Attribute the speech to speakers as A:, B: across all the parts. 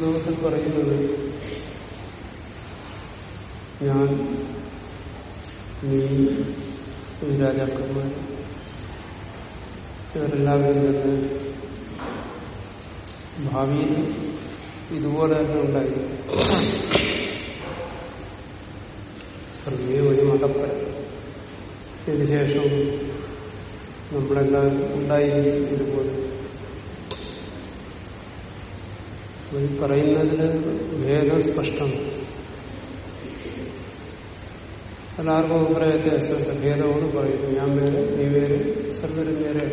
A: ശ്ലോകത്തിൽ പറയുന്നത് ഞാൻ നീ രാജാക്കന്മാർ ഇവരെല്ലാവരും തന്നെ ഭാവിയിൽ ഇതുപോലെ തന്നെ ഉണ്ടായി സർവേ ഒരു മതപ്പൻ ഇതിനുശേഷം നമ്മളെല്ലാവരും ഉണ്ടായിരിക്കും ഇതുപോലെ ഈ പറയുന്നതിന് ഭേദം സ്പഷ്ടം. എല്ലാവർക്കും അഭിപ്രായ വ്യത്യാസമില്ല ഭേദമോട് പറയുന്നു. ഞാൻ വേറെ നീ വേറെ സർവരും വേറെ.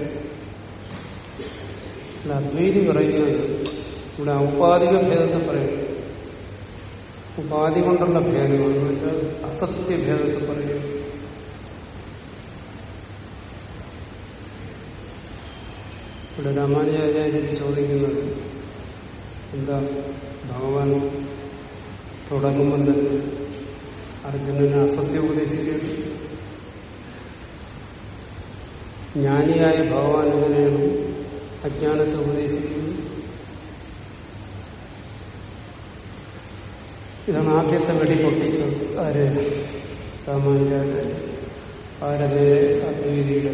A: അല്ല അദ്വൈതി പറയുന്നത് ഇവിടെ ഔപാധിക ഭേദത്തെ പറയുന്നു ഉപാധി കൊണ്ടുള്ള ഭേദമാണെന്ന് വെച്ചാൽ അസത്യ ഭേദത്തെ പറയുന്നു ഇവിടെ രാമാനുജാചാര്യർ ചോദിക്കുന്നത് എന്താ? ഭഗവാൻ തുടങ്ങുമ്പോൾ തന്നെ അർജുനന് അസത്യം ഉപദേശിക്കുന്നത് ജ്ഞാനിയായ ഭഗവാൻ എങ്ങനെയാണ് അജ്ഞാനത്തെ ഉപദേശിക്കുന്നത് ഇതാണ് ആദ്യത്തെ വെടി പൊട്ടിച്ചത്. ആര്? രാമാനുജാചാര്യ ആരതേ അദ്വൈതിയുടെ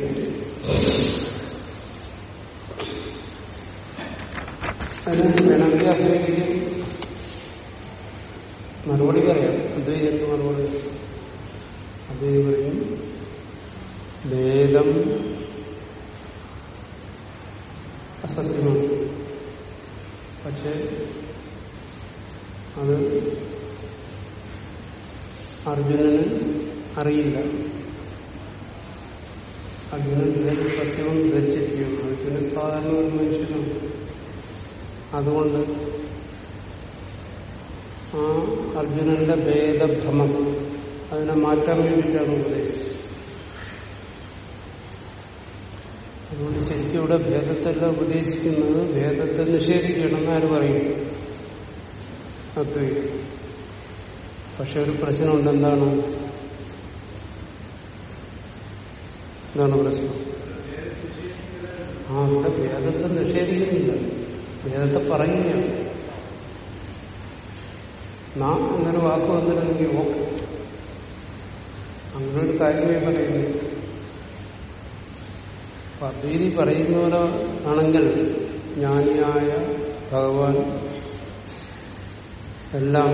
A: അതിന് വേണമെങ്കിൽ അഭിനയിക്കും മറുപടി പറയാം. അദ്വൈതത്തിന് മറുപടി? അദ്വൈതി പറയും വേദം അസത്യമാണ് പക്ഷെ അത് അർജുനന് അറിയില്ല. അർജുനൻ സത്യവും ധരിച്ചിരിക്കുകയാണ് അർജുനൻ സാധാരണ ഒരു മനുഷ്യനാണ്. അതുകൊണ്ട് ആ അർജുനന്റെ ഭേദഭ്രമം അതിനെ മാറ്റാൻ വേണ്ടിയിട്ടാണ് ഉപദേശിച്ചത്. അതുകൊണ്ട് ശരിക്കും ഇവിടെ ഭേദത്തല്ല ഉപദേശിക്കുന്നത് ഭേദത്തെ നിഷേധിക്കണം ആര് പറയും? അദ്വൈതം. പക്ഷെ ഒരു പ്രശ്നമുണ്ട് എന്താണ്? എന്താണ് പ്രശ്നം? ആ ഇവിടെ ഭേദത്തെ നിഷേധിക്കുന്നില്ല. ഭേദത്തെ പറയുകയാണ്. നാം അങ്ങനെ വാക്ക് വന്നിരുന്നെങ്കിൽ ഓക്കെ അങ്ങനെ ഒരു കാര്യമേ പറയുന്നു അദ്വൈതി പറയുന്നവരോ ആണെങ്കിൽ ജ്ഞാനിയായ ഭഗവാൻ എല്ലാം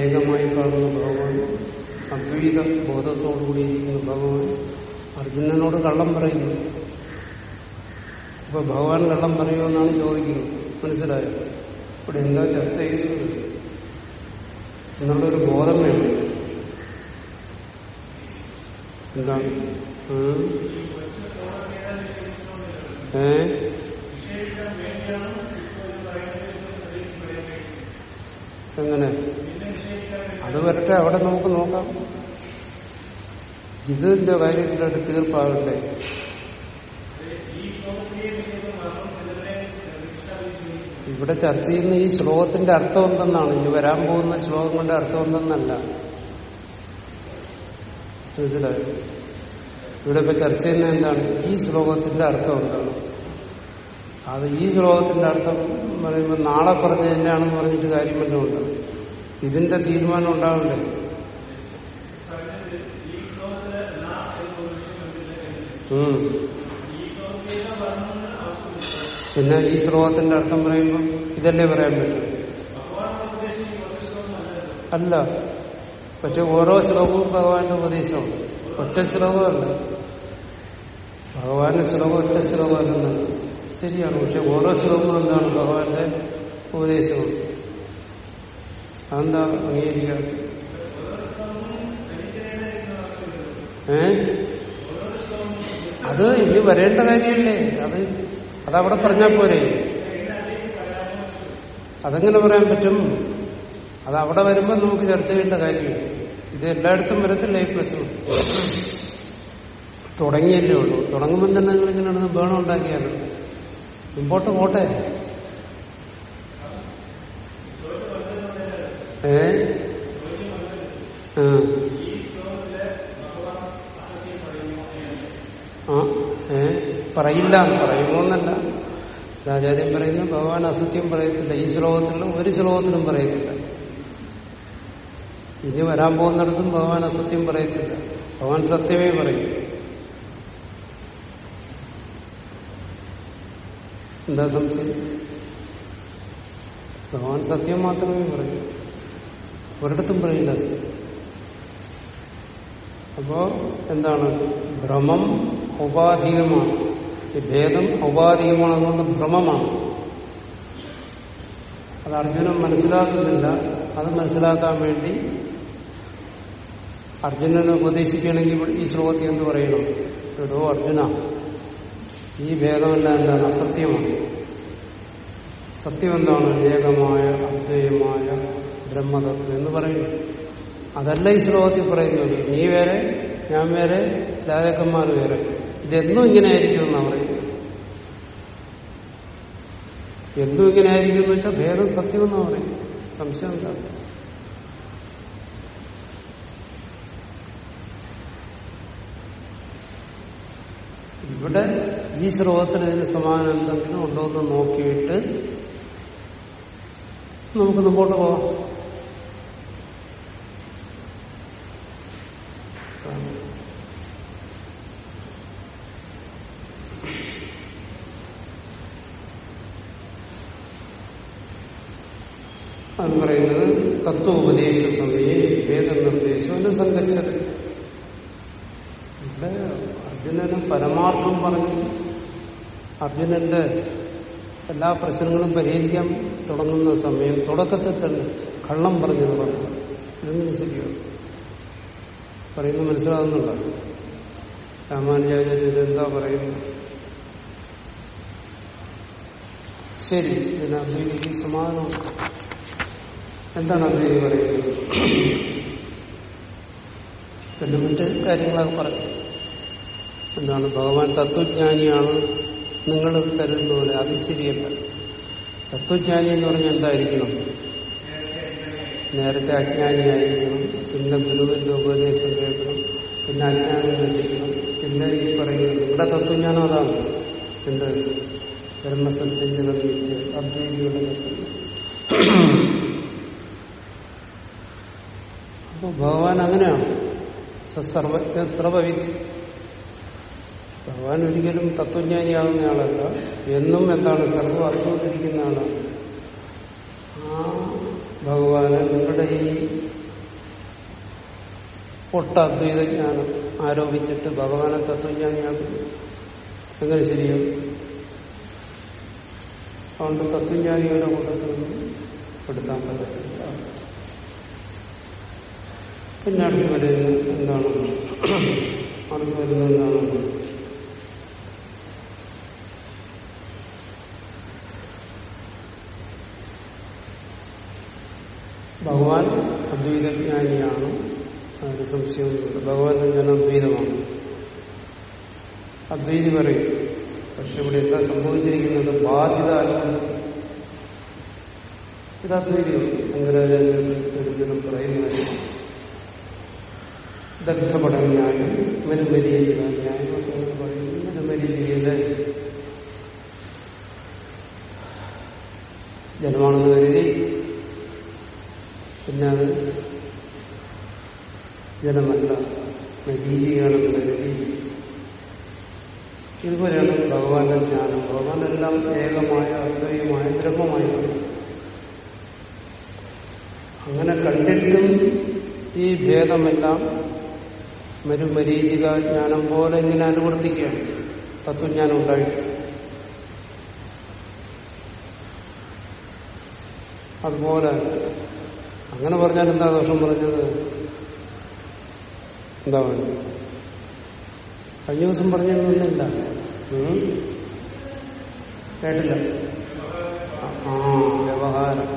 A: ഏകമായി കാണുന്ന ഭഗവാൻ അദ്വൈത ബോധത്തോടുകൂടിയിരിക്കുന്ന ഭഗവാൻ അർജുനനോട് കള്ളം പറയുന്നു. അപ്പൊ ഭഗവാൻ കള്ളം പറയുമെന്നാണ് ചോദിക്കുന്നത്. മനസ്സിലായോ? ഇവിടെ എന്താ ചർച്ച ചെയ്യുന്നത് എന്നുള്ളൊരു ബോധം വേണം എന്താണ് ഏ? എങ്ങനെ? അത് വരട്ടെ അവിടെ നമുക്ക് നോക്കാം. ഇതിന്റെ കാര്യത്തിലൊരു തീർപ്പാകട്ടെ. ഇവിടെ ചർച്ച ചെയ്യുന്ന ഈ ശ്ലോകത്തിന്റെ അർത്ഥം എന്തെന്നാണ്? ഇനി വരാൻ പോകുന്ന ശ്ലോകങ്ങളുടെ അർത്ഥം എന്തെന്നല്ല. മനസ്സിലായി? ഇവിടെ ഇപ്പൊ ചർച്ച ചെയ്യുന്ന എന്താണ്? ഈ ശ്ലോകത്തിന്റെ അർത്ഥം എന്താണ്? അത് ഈ ശ്ലോകത്തിന്റെ അർത്ഥം പറയുമ്പോൾ നാളെ പറഞ്ഞ തന്നെയാണെന്ന് പറഞ്ഞിട്ട് കാര്യം വല്ലതും ഉണ്ട് ഇതിന്റെ തീരുമാനം ഉണ്ടാവണ്ടേ? ഉം. പിന്നെ ഈ ശ്ലോകത്തിന്റെ അർത്ഥം പറയുമ്പോൾ ഇതല്ലേ പറയാൻ പറ്റും? അല്ല. പക്ഷെ ഓരോ ശ്ലോകവും ഭഗവാന്റെ ഉപദേശമാണ്. ഒറ്റ ശ്ലോകമല്ല. ഭഗവാന്റെ ശ്ലോകം ഒറ്റ ശ്ലോകമല്ലെന്നാണ് ശരിയാണ്. പക്ഷെ ഓരോ ശ്ലോകവും എന്താണ് ഭഗവാന്റെ ഉപദേശവും? അതെന്താ അംഗീകരിക്കാറ് ഏ? അത് ഇനി വരേണ്ട കാര്യമല്ലേ? അത് അതവിടെ പറഞ്ഞാൽ പോരെ. അതെങ്ങനെ പറയാൻ പറ്റും? അത് അവിടെ വരുമ്പോൾ നമുക്ക് ചർച്ച ചെയ്യേണ്ട കാര്യമില്ല ഇത് എല്ലായിടത്തും വരത്തില്ല ഈ പ്രശ്നം. തുടങ്ങിയല്ലേ ഉള്ളൂ. തുടങ്ങുമ്പോൾ തന്നെ നിങ്ങൾ ഇങ്ങനെ ബേണം ഉണ്ടാക്കിയാലോ മുമ്പോട്ട് പോട്ടെ. ഏ? ആ. പറയില്ല പറയുമോന്നല്ല ആചാര്യം പറയുന്നു ഭഗവാൻ അസത്യം പറയത്തില്ല. ഈ ശ്ലോകത്തിലും ഒരു ശ്ലോകത്തിലും പറയത്തില്ല. ഇനി വരാൻ പോകുന്നിടത്തും ഭഗവാൻ അസത്യം പറയത്തില്ല. ഭഗവാൻ സത്യമേ പറയും. എന്താ സംശയം? ഭഗവാൻ സത്യം മാത്രമേ പറയൂ. ഒരിടത്തും പറയില്ല സത്യം. അപ്പോ എന്താണ്? ഭ്രമം ഔപാധികമാണ് ഈ ഭേദം ഔപാധികമാണെന്നുകൊണ്ട് ഭ്രമമാണ്. അത് അർജുനൻ മനസ്സിലാക്കുന്നില്ല. അത് മനസ്സിലാക്കാൻ വേണ്ടി അർജുനനെ ഉപദേശിക്കണമെങ്കിൽ ഈ ശ്ലോകത്തിൽ എന്ത് പറയണം എടോ അർജുന ഈ ഭേദമല്ല എന്താണ്? അസത്യമാണ്. സത്യം എന്താണ്? ഏകമായ അദ്വയമായ ബ്രഹ്മതത്വം എന്ന് പറയുന്നു. അതല്ല ഈ ശ്ലോകത്തിൽ പറയുന്നത്. നീ വേറെ ഞാൻ വേറെ രാജാക്കന്മാർ വേറെ. ഇതെന്നും ഇങ്ങനെ ആയിരിക്കും എന്നാണ് പറയുന്നത്. എന്തും ഇങ്ങനെ ആയിരിക്കും എന്ന് വെച്ചാൽ ഭേദം സത്യം എന്നാ പറയും സംശയം എന്താ? ഇവിടെ ഈ ശ്ലോകത്തിന് ഇതിന് സമാനം എന്തെങ്കിലും ഉണ്ടോ എന്ന് നോക്കിയിട്ട് നമുക്ക് മുമ്പോട്ട് പോവാം അത് പറയുന്നത് തത്വോപദേശ സമയെ ഭേദനിർദ്ദേശം അനുസംഗച്ചത് ഇവിടെ അർജുനന് പരമാർത്ഥം പറഞ്ഞു. അർജുനന്റെ എല്ലാ പ്രശ്നങ്ങളും പരിഹരിക്കാൻ തുടങ്ങുന്ന സമയം തുടക്കത്തിൽ തന്നെ കള്ളം പറഞ്ഞത് പറഞ്ഞു. ഇതൊന്നും ശരിയാണ് പറയുന്നത് മനസ്സിലാകുന്നുണ്ടോ? രാമാനുജാചാര്യ ഇതെന്താ പറയുന്നത്? ശരി ഇതിന് അദ്വൈതിക്ക് സമാധാനം എന്താണ് അദ്വൈതി പറയുന്നത്? പിന്നെ മറ്റ് കാര്യങ്ങളൊക്കെ പറഞ്ഞു എന്താണ്? ഭഗവാൻ തത്വജ്ഞാനിയാണ്. നിങ്ങൾ കരുതുന്ന പോലെ അത് ശരിയല്ല. തത്വജ്ഞാനി എന്ന് പറഞ്ഞാൽ എന്തായിരിക്കണം? നേരത്തെ അജ്ഞാനിയായിരിക്കണം. പിന്നെ ഗുരുവിന്റെ ഉപദേശം കേൾക്കണം. പിന്നെ അജ്ഞാനം ചെയ്യണം പിന്നെ ഈ പറയുന്നത് നിങ്ങളുടെ തത്വജ്ഞാനം അതാണ്. എന്ത് ബ്രഹ്മസത്യങ്ങളിൽ അദ്വൈതികളുടെ അദ്വൈതിയുടെ അപ്പൊ ഭഗവാൻ അങ്ങനെയാണ്. സർവജ്ഞ സർവവിധി. ഭഗവാൻ ഒരിക്കലും തത്വജ്ഞാനിയാകുന്ന ആളല്ല. എന്നും എന്താണ് സർവം അറിഞ്ഞുകൊണ്ടിരിക്കുന്ന ആളാണ് ആ ഭഗവാന് നിങ്ങളുടെ ഈ പൊട്ട അദ്വൈതജ്ഞാനം ആരോപിച്ചിട്ട് ഭഗവാനെ തത്വജ്ഞാനിയാക്കുന്നു. എങ്ങനെ ശരിയാണ് അതുകൊണ്ട് തത്വജ്ഞാനികളുടെ കൂട്ടത്തിൽ പെടുത്താൻ പറ്റത്തില്ല. പിന്നെ അടുത്ത് വരുന്നത് എന്താണ്? അടുത്ത് വരുന്നത് എന്താണ് ഭഗവാൻ അദ്വൈതജ്ഞാനിയാണ്. അതിന് സംശയമൊന്നുമില്ല. ഭഗവാൻ ഞാൻ അദ്വൈതമാണ്. അദ്വൈതി പറയും പക്ഷെ ഇവിടെ എന്താ സംഭവിച്ചിരിക്കുന്നത്? ബാധിത ഇത് അദ്വൈതിയാണ്. പറയുന്ന പറയുന്നത്. ദഗ്ധപടന്യായം മരുമരീചിക ന്യായം ഒക്കെ പറയുന്നു കരുതി. പിന്നെ അത് ജനമല്ല മരീചികയാണെന്ന് കരുതി. ഇതുപോലെയാണ് ഭഗവാന്റെ ജ്ഞാനം. ഭഗവാനെല്ലാം ഏകമായ അദ്വൈതമായ ബ്രഹ്മമായ. അങ്ങനെ കണ്ടിട്ടും ഈ ഭേദമെല്ലാം മരുമരീചിക ജ്ഞാനം പോലെ ഇങ്ങനെ അനുവർത്തിക്കുകയാണ്. തത്വജ്ഞാനം ഉണ്ടായിട്ട്. അതുപോലെ അങ്ങനെ പറഞ്ഞാൽ എന്താ ദോഷം പറഞ്ഞത്? എന്താ പറഞ്ഞു കഴിഞ്ഞ ദിവസം പറഞ്ഞൊന്നുമില്ല കേട്ടില്ല. ആ വ്യവഹാരം.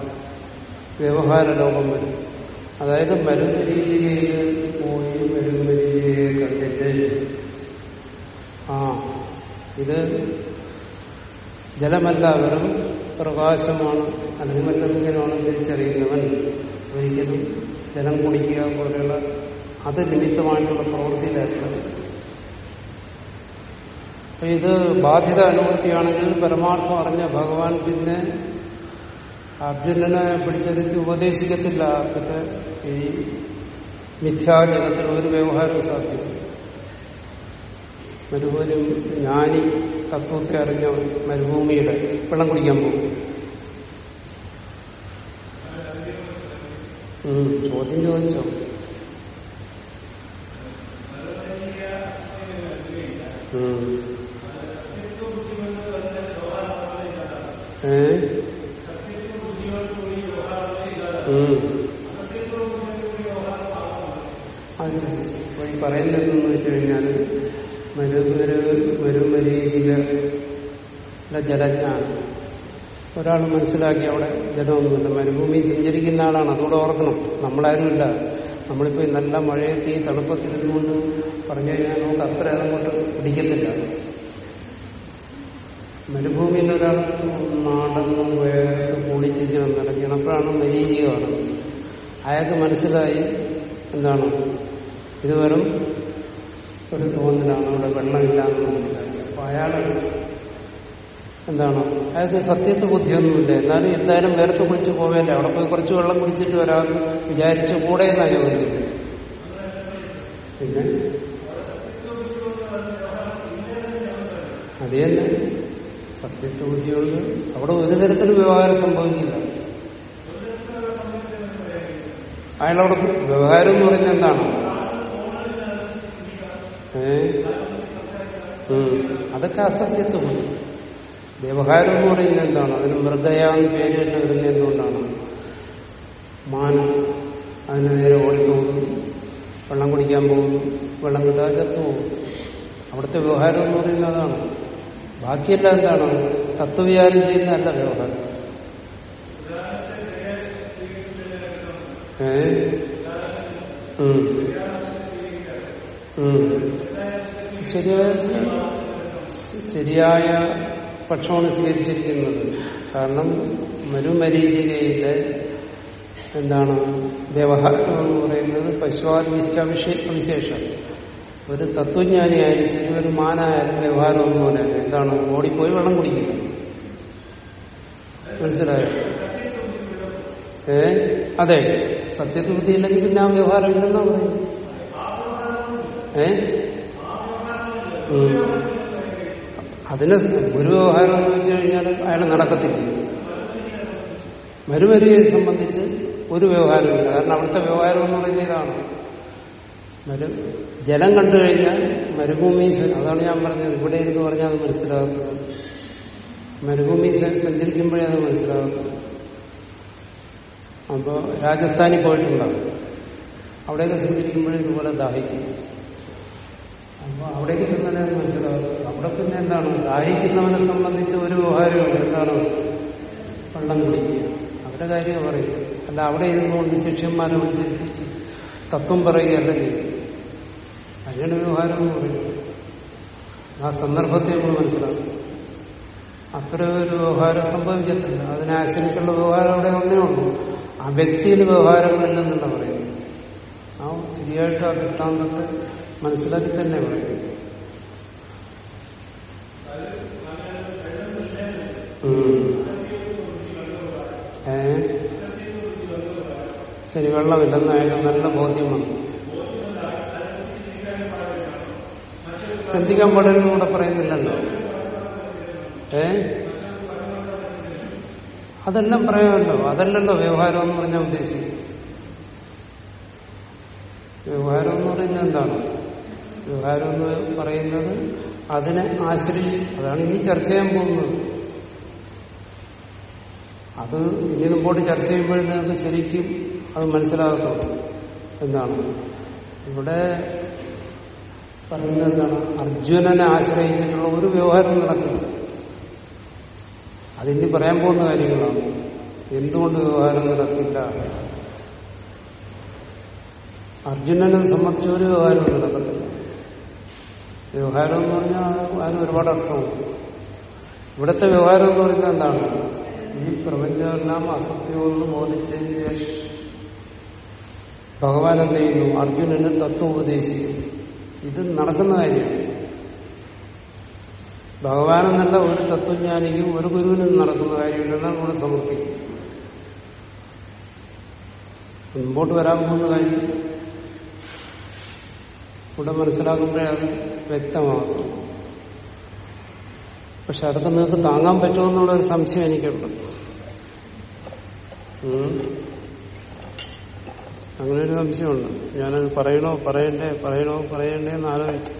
A: വ്യവഹാര ലോകം വരും. അതായത് മരുന്ന് പോയി മരുന്ന് കണ്ടിട്ട് ആ ഇത് ജലമല്ല വെറും പ്രകാശമാണ് അല്ലെങ്കിൽ മറ്റെന്തെങ്കിലുമാണ് തിരിച്ചറിയുന്നവൻ ഒരിക്കലും ജലം കുടിക്കുക പോലെയുള്ള അത് നിമിത്തമായിട്ടുള്ള പ്രവൃത്തിയിലേർപ്പെടുന്നത് അപ്പൊ ഇത് ബാധ്യത അനുവൃത്തിയാണെങ്കിൽ പരമാർത്ഥം അറിഞ്ഞ ഭഗവാൻ പിന്നെ അർജുനനെ പിടിച്ചെടുത്ത് ഉപദേശിക്കത്തില്ല. പിന്നെ ഈ മിഥ്യാജഗത്തിൽ ഒരു വ്യവഹാരവും സാധ്യത മരുഭൂമി ജ്ഞാനി തത്വത്തെ അറിഞ്ഞ മരുഭൂമിയുടെ വെള്ളം കുടിക്കാൻ പോകും. ചോദ്യം ചോദിച്ചോ? ഉം. ഏ ഉം. അത് ഇപ്പൊ ഈ പറയുന്നതെന്ന് വെച്ച് കഴിഞ്ഞാൽ മരുമരു മരുമരീചിക ജലജ്ഞാനം ഒരാൾ മനസ്സിലാക്കി അവിടെ ജലമൊന്നുമില്ല മരുഭൂമി സഞ്ചരിക്കുന്ന ആളാണ്. അതുകൂടെ ഓർക്കണം. നമ്മളാരുമില്ല. നമ്മളിപ്പോ നല്ല മഴയത്ത് ഈ തണുപ്പത്തിരുന്നുകൊണ്ട് പറഞ്ഞു കഴിഞ്ഞാൽ നമുക്ക് അത്ര അങ്ങോട്ട് പിടിക്കുന്നില്ല മരുഭൂമിയിൽ ഒരാൾ നാടെന്ന് വേർത്ത് കുളിച്ചിരിക്കണം നടക്കണം. അപ്പോഴാണ് മരീചികമാണ് അയാൾക്ക് മനസ്സിലായി എന്താണ്? ഇതുവരും ഒരു തോന്നലാണ്. അവിടെ വെള്ളമില്ല എന്ന് മനസ്സിലായി. അപ്പൊ അയാൾ എന്താണ്? അയാൾക്ക് സത്യത്തെ ബുദ്ധിയൊന്നുമില്ല. എന്നാലും എന്തായാലും വേർത്ത് കുളിച്ച് പോവേണ്ട. അവിടെ പോയി കുറച്ച് വെള്ളം കുടിച്ചിട്ട് വരാമെന്ന് വിചാരിച്ചു കൂടെ എന്നാ ചോദിക്കുന്നത് പിന്നെ? അത് തന്നെ. സത്യത്തെ ബുദ്ധിയുണ്ട് അവിടെ ഒരു തരത്തിലും വ്യവഹാരം സംഭവിക്കില്ല. അയാളവിടെ വ്യവഹാരം എന്ന് പറയുന്നത് എന്താണ്? ഏ. അതൊക്കെ അസത്യത്വ വ്യവഹാരം എന്ന് പറയുന്നത് എന്താണ് അതിന് മൃഗയാന്ന് പേര് തന്നെ വരുന്നത് എന്തുകൊണ്ടാണ്? മാൻ അതിന് നേരെ ഓടിപ്പോകുന്നു വെള്ളം കുടിക്കാൻ പോകുന്നു. വെള്ളം കിട്ടാൻ ചത്തു പോകും അവിടുത്തെ വ്യവഹാരം എന്ന് പറയുന്നത് അതാണ്. ബാക്കിയെല്ലാം എന്താണ്? തത്വവിചാരം ചെയ്യുന്നതല്ല വ്യവഹാരം. ഏ. ശരിയായ ശരിയായ പക്ഷമാണ് സ്വീകരിച്ചിരിക്കുന്നത്. കാരണം മരുമരീചികയിലെ എന്താണ് വ്യവഹാരം എന്ന് പറയുന്നത് പശുവാദിഷ്ട ഒരു തത്വജ്ഞാനിയായാലും ശരി ഒരു മാനായാലും വ്യവഹാരം എന്ന് പറയുന്നത് എന്താണ് ഓടിപ്പോയി വെള്ളം കുടിക്കുക മനസ്സിലായോ? ഏ? അതെ. സത്യബുദ്ധി ഇല്ലെങ്കിൽ പിന്നെ ആ വ്യവഹാരം ഇല്ലെന്നാ പറയുന്നത്. ഏ. അതിന് ഒരു വ്യവഹാരം എന്ന് വെച്ച് കഴിഞ്ഞാൽ അയാൾ നടക്കത്തില്ല. മരുമരിയെ സംബന്ധിച്ച് ഒരു വ്യവഹാരമില്ല കാരണം അവിടുത്തെ വ്യവഹാരം എന്ന് പറയുന്നത് ഇതാണ്. മരു ജലം കണ്ടു കഴിഞ്ഞാൽ മരുഭൂമി അതാണ് ഞാൻ പറഞ്ഞത്. ഇവിടെ ഇരുന്ന് പറഞ്ഞാൽ അത് മനസ്സിലാകുന്നത് മരുഭൂമി സഞ്ചരിക്കുമ്പോഴേ അത് മനസ്സിലാകുന്നത് അപ്പോ രാജസ്ഥാനിൽ പോയിട്ടുണ്ടാവും. അവിടെയൊക്കെ സഞ്ചരിക്കുമ്പോഴേ ഇതുപോലെ ദാഹിക്കും. അപ്പൊ അവിടേക്ക് ചെന്നാലേ അത് മനസ്സിലാവും അവിടെ പിന്നെ എന്താണ്? ദാഹിക്കുന്നവനെ സംബന്ധിച്ച് ഒരു വ്യവഹാരവും എന്താണ്? വെള്ളം കുടിക്കുക. അവരുടെ കാര്യം പറയും അല്ല അവിടെ ഇരുന്നുകൊണ്ട് ശിഷ്യന്മാരെ വിളിച്ചിരുത്തിച്ച് തത്വം പറയുകയല്ല ചെയ്യും. അതിനാണ് വ്യവഹാരം എന്ന് പറയുന്നത് ആ സന്ദർഭത്തെ നമ്മൾ മനസ്സിലാക്കും അത്ര ഒരു വ്യവഹാരം സംഭവിക്കത്തില്ല. അതിനെ ആശ്രയിച്ചുള്ള വ്യവഹാരം അവിടെ ഒന്നേ ഉള്ളൂ. ആ വ്യക്തിയിൽ വ്യവഹാരങ്ങളില്ലെന്നല്ല പറയുന്നത്. ആ ശരിയായിട്ട് ആ ദൃഷ്ടാന്തത്തെ മനസ്സിലാക്കി തന്നെ പറയും. ഏ? ശരി വെള്ളമില്ലെന്ന് അയാൾക്ക് നല്ല ബോധ്യം വന്നു. ചിന്തിക്കാൻ പാടില്ലെന്ന് കൂടെ പറയുന്നില്ലല്ലോ. ഏ? അതെല്ലാം പറയാമല്ലോ അതല്ലല്ലോ വ്യവഹാരം എന്ന് പറഞ്ഞാൽ ഉദ്ദേശിക്കുന്നത്. വ്യവഹാരം എന്ന് പറയുന്നത് എന്താണ്? വ്യവഹാരം എന്ന് പറയുന്നത് അതിനെ ആശ്രയിച്ച് അതാണ് ഇനി ചർച്ച ചെയ്യാൻ പോകുന്നത്. അത് ഇനി മുമ്പോട്ട് ചർച്ച ചെയ്യുമ്പോഴേ നിങ്ങൾക്ക് ശരിക്കും അത് മനസ്സിലാകത്തുള്ളൂ. എന്താണ്? ഇവിടെ പറയുന്നത് എന്താണ്? അർജുനനെ ആശ്രയിച്ചിട്ടുള്ള ഒരു വ്യവഹാരം നടക്കുന്നു. അതിന് പറയാൻ പോകുന്ന കാര്യങ്ങളാണ്. എന്തുകൊണ്ട് വ്യവഹാരം നടക്കില്ല? അർജുനനെ സംബന്ധിച്ച് ഒരു വ്യവഹാരവും നടക്കത്തില്ല. വ്യവഹാരം എന്ന് പറഞ്ഞാൽ അതിന് ഒരുപാട് അർത്ഥമുണ്ട്. ഇവിടുത്തെ വ്യവഹാരം എന്ന് പറയുന്നത് എന്താണ്? ഈ പ്രപഞ്ചമെല്ലാം അസത്യമെന്ന് ബോധിച്ചതിന് ശേഷം ഭഗവാൻ എന്ത് ചെയ്യുന്നു? അർജുനന് തത്വം ഉപദേശിക്കും ഇത് നടക്കുന്ന കാര്യമാണ്. ഭഗവാനെന്നല്ല ഒരു തത്വജ്ഞാനിക്കും ഒരു ഗുരുവിനും നടക്കുന്ന കാര്യമില്ലെന്നാണ് ഇവിടെ സമർത്ഥിക്കുന്നത് മുമ്പോട്ട് വരാൻ പോകുന്ന കാര്യം ഇവിടെ മനസ്സിലാക്കുമ്പോഴേ അത് വ്യക്തമാകുന്നു പക്ഷെ അതൊക്കെ നിങ്ങൾക്ക് താങ്ങാൻ പറ്റുമെന്നുള്ള ഒരു സംശയം എനിക്കുണ്ട്. അങ്ങനെ ഒരു സംശയമുണ്ട്. ഞാനത് പറയണോ പറയണ്ടേ പറയണോ പറയണ്ടേ എന്ന് ആലോചിച്ചു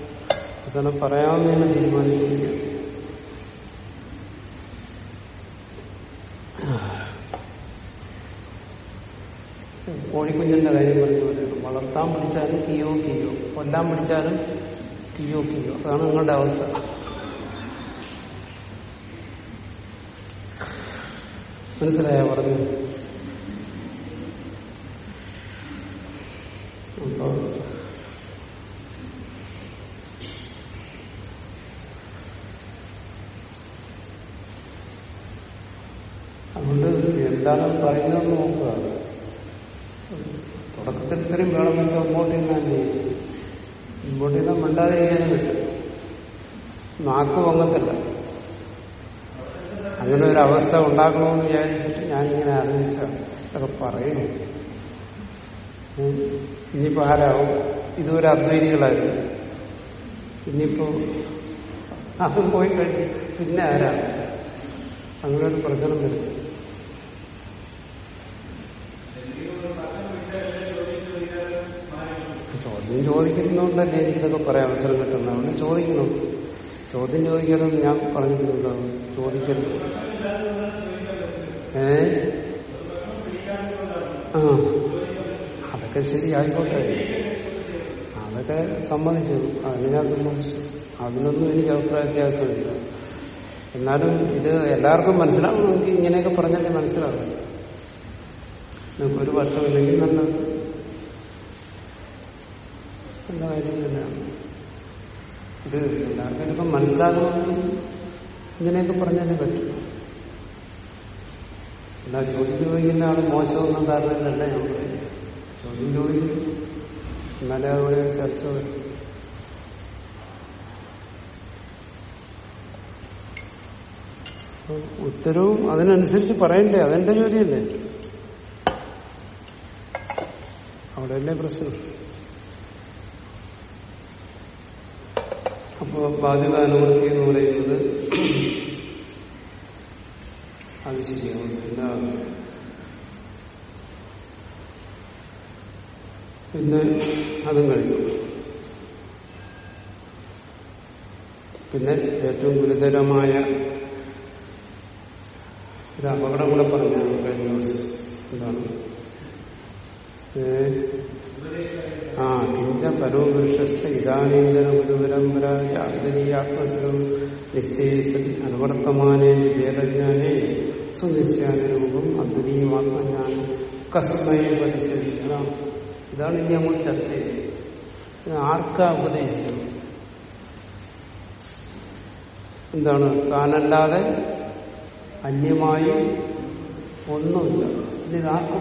A: അവസാനം പറയാമെന്ന് തന്നെ തീരുമാനിച്ചിരിക്കുകയാണ് കോഴിക്കുഞ്ഞിന്റെ കാര്യം പറഞ്ഞു പറയുന്നു വളർത്താൻ പിടിച്ചാലും കിയോ കിയോ. കൊല്ലാൻ പിടിച്ചാലും കിയോ കിയോ. അതാണ് നിങ്ങളുടെ അവസ്ഥ. മനസ്സിലായ? പറഞ്ഞു. അപ്പോ അതുകൊണ്ട് എന്താണ് പറയുന്നതെന്ന് നോക്കുക. തുടക്കത്തിൽ ഇത്രയും വേണം വെച്ചാൽ മുമ്പോട്ട് നിന്നല്ലേ മുമ്പോട്ട് നിന്നാൽ മിണ്ടാതെ ഇരിക്കാനും പറ്റും. നാക്ക് പൊങ്ങത്തില്ല. അങ്ങനെ ഒരു അവസ്ഥ ഉണ്ടാക്കണമെന്ന് വിചാരിച്ചിട്ട് ഞാനിങ്ങനെ ആലോചിച്ച അതൊക്കെ പറയുന്നു. ഇനിയിപ്പോ ആരാവും? ഇതുവരെ അദ്വൈനികളായിരുന്നു. ഇനിയിപ്പോ അത് പോയി കഴിഞ്ഞു പിന്നെ ആരാ? അങ്ങനെ ഒരു പ്രശ്നം വരും ചോദ്യം ചോദിക്കുന്നതുകൊണ്ടല്ലേ എനിക്കിതൊക്കെ പറയാൻ അവസരം കിട്ടുന്നത്? അതുകൊണ്ട് ചോദിക്കുന്നു. ചോദ്യം ചോദിക്കരുതെന്ന് ഞാൻ പറഞ്ഞിട്ടുണ്ടാവും ചോദിക്കരുത്. ഏ? ആ. അതൊക്കെ ശരി ആയിക്കോട്ടെ അതൊക്കെ സമ്മതിച്ചു. അതിന് ഞാൻ സമ്മതിച്ചു. അതിനൊന്നും എനിക്ക് അഭിപ്രായ വ്യത്യാസമില്ല. എന്നാലും ഇത് എല്ലാവർക്കും മനസ്സിലാവണമെങ്കിൽ ഇങ്ങനെയൊക്കെ പറഞ്ഞാലേ മനസ്സിലാവും. നിങ്ങൾക്ക് ഒരു വർഷമില്ലെങ്കിൽ നല്ല നല്ല കാര്യം തന്നെയാണ്. ഇത് എല്ലാവർക്കും ഇപ്പം മനസ്സിലാകണമെങ്കിൽ ഇങ്ങനെയൊക്കെ പറഞ്ഞാലേ പറ്റും. എന്നാ ചോദ്യം ചോദിക്കുന്ന ആൾ മോശമൊന്നും കാരണമല്ല ഞാൻ പറയും ചോദ്യം ചോദിക്കും. എന്നാലേ അവിടെ ഒരു ചർച്ച വരും. ഉത്തരവും അതിനനുസരിച്ച് പറയണ്ടേ? അതെന്റെ ജോലിയല്ലേ? അവിടെയല്ലേ പ്രശ്നം? അപ്പോ ബാധ്യത അനുവൃത്തി എന്ന് പറയുന്നത് അത് ശരിയാവും. പിന്നെ അതും കഴിഞ്ഞു. പിന്നെ ഏറ്റവും ഗുരുതരമായ ഒരു അപകടം കൂടെ പറഞ്ഞു കഴിഞ്ഞ ദിവസം എന്താണ്? ആ കിഞ്ച പരോപുരുഷസ്ഥ ഇതാനീന്തര ഗുരുപരമ്പരായ ആന്തരീയാത്മസ്വരം നിശ്ചയിസതി അനുവർത്തമാനേ വേദജ്ഞാനേ സുനിശ്ചാന രൂപം അദ്വനീയമാത്മജ്ഞാനം കസ്മയെ പരിശോധിക്കണം ഇതാണ് ഇനി നമ്മൾ ചർച്ച ചെയ്യുന്നത്. ഇത് ആർക്കാ ഉപദേശിക്കുന്നത് എന്താണ്? താനല്ലാതെ അന്യമായി ഒന്നുമില്ല. ഇത് ആർക്ക്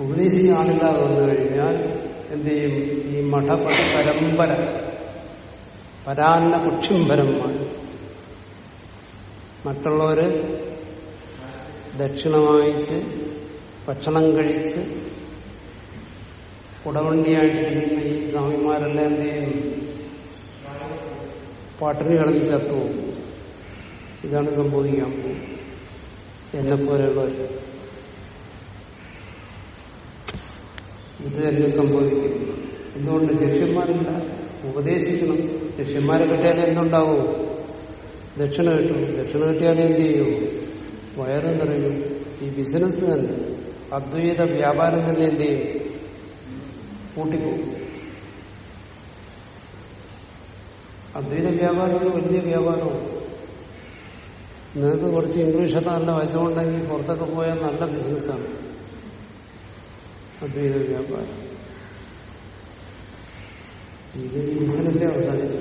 A: ഉപദേശിക്കുന്ന ആളില്ലാതെ വന്നു കഴിഞ്ഞാൽ എന്ത് ചെയ്യും? ഈ മഠപതി പരമ്പര പരാന്ന കുക്ഷിംഭരന്മാർ മറ്റുള്ളവര് ദക്ഷിണ വാങ്ങിച്ച് ഭക്ഷണം കഴിച്ച് കുടവണ്ടിയായിട്ടിരിക്കുന്ന ഈ സ്വാമിമാരെല്ലാം എന്ത് ചെയ്യും? പട്ടിണി കിടന്ന് ചത്തുപോകും. ഇതാണ് സംഭവിക്കാൻ പോകും എന്നെ ഇത് തന്നെ സംഭവിക്കും എന്തുകൊണ്ട് ശിഷ്യന്മാരില്ല? ഉപദേശിക്കണം. ശിഷ്യന്മാരെ കിട്ടിയാൽ എന്തുണ്ടാവും? ദക്ഷിണ കിട്ടും. ദക്ഷിണ കിട്ടിയാൽ എന്ത് ചെയ്യും? വയറ് നിറയും. ഈ ബിസിനസ് തന്നെ അദ്വൈത വ്യാപാരം തന്നെ എന്ത് ചെയ്യും? കൂട്ടിപ്പോകും. അദ്വൈത വ്യാപാരം വലിയ വ്യാപാരമാണ്. നിങ്ങൾക്ക് കുറച്ച് ഇംഗ്ലീഷൊക്കെ നല്ല വശമുണ്ടെങ്കിൽ പുറത്തൊക്കെ പോയാൽ നല്ല ബിസിനസ്സാണ്. അദ്വൈത വ്യാപാരം ഇത് അവസാനം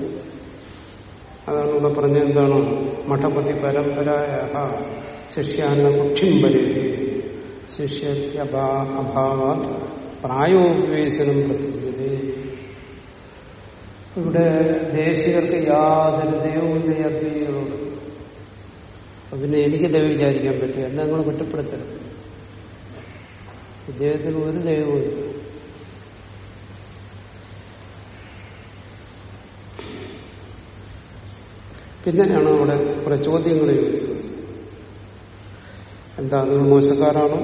A: അതാണ് ഇവിടെ പറഞ്ഞ എന്താണ്? മഠപതി പരമ്പരായ ശിഷ്യാന്ന കുക്ഷിം വരെ ശിഷ്യ അഭാവ പ്രായോപവേശനം പ്രസിദ്ധത. ഇവിടെ ദേശീയർക്ക് യാതൊരു ദൈവമില്ല ഈ പിന്നെ എനിക്ക് ദൈവം വിചാരിക്കാൻ പറ്റും എന്നെ നിങ്ങൾ കുറ്റപ്പെടുത്തരുത്. ഇദ്ദേഹത്തിന് ഒരു ദൈവമില്ല പിന്നെയാണ് അവിടെ കുറെ ചോദ്യങ്ങൾ ചോദിച്ചത്. എന്താ നിങ്ങൾ മോശക്കാരാണോ?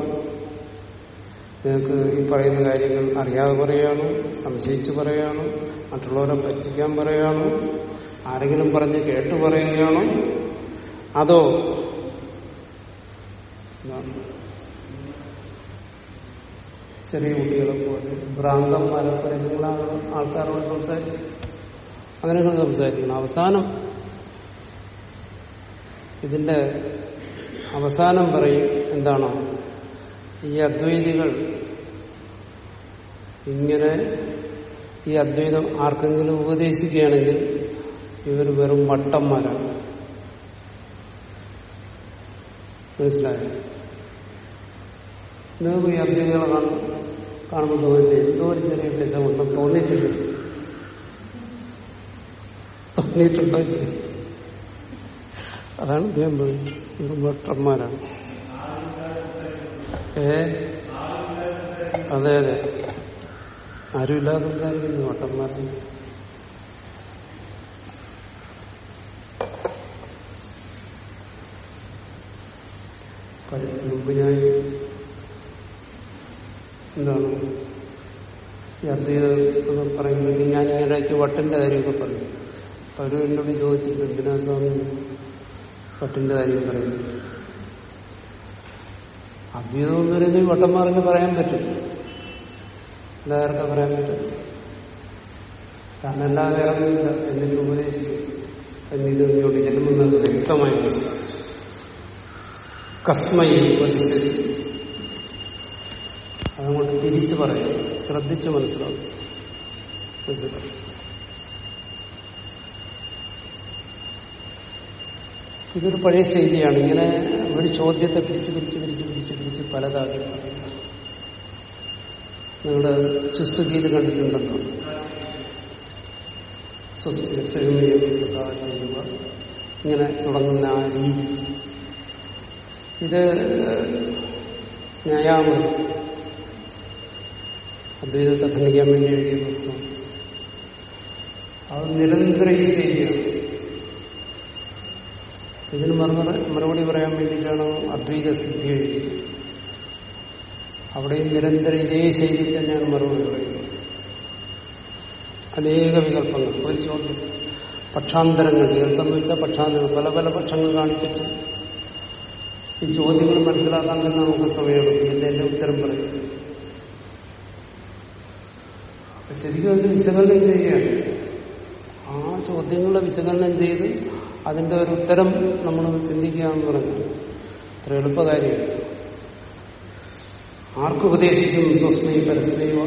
A: നിങ്ങൾക്ക് ഈ പറയുന്ന കാര്യങ്ങൾ അറിയാതെ പറയുകയാണോ? സംശയിച്ച് പറയുകയാണോ? മറ്റുള്ളവരെ പറ്റിക്കാൻ പറയുകയാണോ? ആരെങ്കിലും പറഞ്ഞ് കേട്ടു പറയുകയാണോ? അതോ ചെറിയ കുട്ടികളെ പോലെ. ഭ്രാന്തന്മാരെ പോലെ നിങ്ങളാണ് ആൾക്കാരോട് സംസാരിക്കും. അങ്ങനെ നിങ്ങൾ സംസാരിക്കണം. അവസാനം ഇതിന്റെ അവസാനം പറയും എന്താണ്? ഈ അദ്വൈതികൾ ഇങ്ങനെ ഈ അദ്വൈതം ആർക്കെങ്കിലും ഉപദേശിക്കുകയാണെങ്കിൽ ഇവർ വെറും വട്ടന്മാരാണ്. മനസ്സിലായോ? നിങ്ങൾക്ക് ഈ അദ്വൈതികളെ കാണും കാണുമ്പോൾ തോന്നില്ല എന്തോ ഒരു ചെറിയ വിഷമുണ്ടെന്ന് തോന്നിയിട്ടില്ല. തോന്നിയിട്ടുണ്ടോ? അതാണ് ഇദ്ദേഹം പറയുന്നത്. ഇവർ ഏ? അതെ അതെ. ആരുമില്ലാതെ സംസാരിക്കുന്നു വട്ടന്മാരാണ് പല- മുമ്പ് ഞാൻ എന്താണ്? ഈ അദ്വൈതം പറയുന്നെങ്കിൽ ഞാൻ ഇടയ്ക്ക് വട്ടിന്റെ കാര്യമൊക്കെ പറയും അപ്പൊ അവർ എന്നോട് ചോദിച്ചിട്ട് എന്തിനാ സ്വാമി വട്ടിന്റെ കാര്യം പറയുന്നത്? അദ്വൈതം എന്ന് പറയുന്നത് വട്ടന്മാർക്ക് പറയാൻ പറ്റും. എല്ലാവർക്കും പറയാൻ പറ്റും. കാരണം എല്ലാവരും ഇറങ്ങുന്നില്ല എന്നിട്ട് ഉപദേശിക്കും. എന്നിട്ട് ഇങ്ങോട്ട് ജന്മെന്നത് വ്യക്തമായി മനസ്സിലാക്കി കസ്മൈ ഉപനിഷത്ത് അതുകൊണ്ട് തിരിച്ചു പറയും. ശ്രദ്ധിച്ച് മനസ്സിലാവും. ഇതൊരു പഴയ ശൈലിയാണ്. ഇങ്ങനെ ഒരു ചോദ്യത്തെ പിരിച്ച് പിരിച്ച് പിരിച്ച് പിരിച്ച് പിരിച്ച് പലതാക്കി. നിങ്ങളുടെ ചുസ്സുഗീത് കണ്ടിട്ടുണ്ടല്ലോ ഇങ്ങനെ തുടങ്ങുന്ന ആ രീതി. ഇത് ന്യായാമം അദ്വൈതത്തെ ഖണ്ഡിക്കാൻ വേണ്ടി എഴുതിയ പുസ്തകം. അത് നിരന്തരം ഈ ചെയ്യുകയാണ് ഇതിന് മറുപടി പറയാൻ വേണ്ടിയിട്ടാണ് അദ്വൈത സിദ്ധി എഴുതിയത്. അവിടെയും നിരന്തരം ഇതേ ശൈലി തന്നെയാണ് മറുപടി പറയുന്നത്. അനേക വികല്പങ്ങൾ ഒരു ചോദ്യം. പക്ഷാന്തരങ്ങൾ. വികല്പം എന്ന് വെച്ചാൽ പക്ഷാന്തരങ്ങൾ. പല പല പക്ഷങ്ങൾ കാണിച്ചിട്ട് ഈ ചോദ്യങ്ങൾ മനസ്സിലാക്കാൻ തന്നെ നമുക്ക് സമയമാണ് ഇതിന്റെ എന്റെ ഉത്തരം പറയും അപ്പൊ ശരിക്കും അതിന് വിശകലനം ചെയ്യുകയാണ്? ആ ചോദ്യങ്ങളെ വിശകലനം ചെയ്ത് അതിന്റെ ഒരു ഉത്തരം നമ്മൾ ചിന്തിക്കുക എന്ന് പറഞ്ഞു. അത്ര എളുപ്പകാര്യമാണ് ആർക്ക് ഉപദേശിക്കും സ്വസ്മൈ പരസ്മൈവ?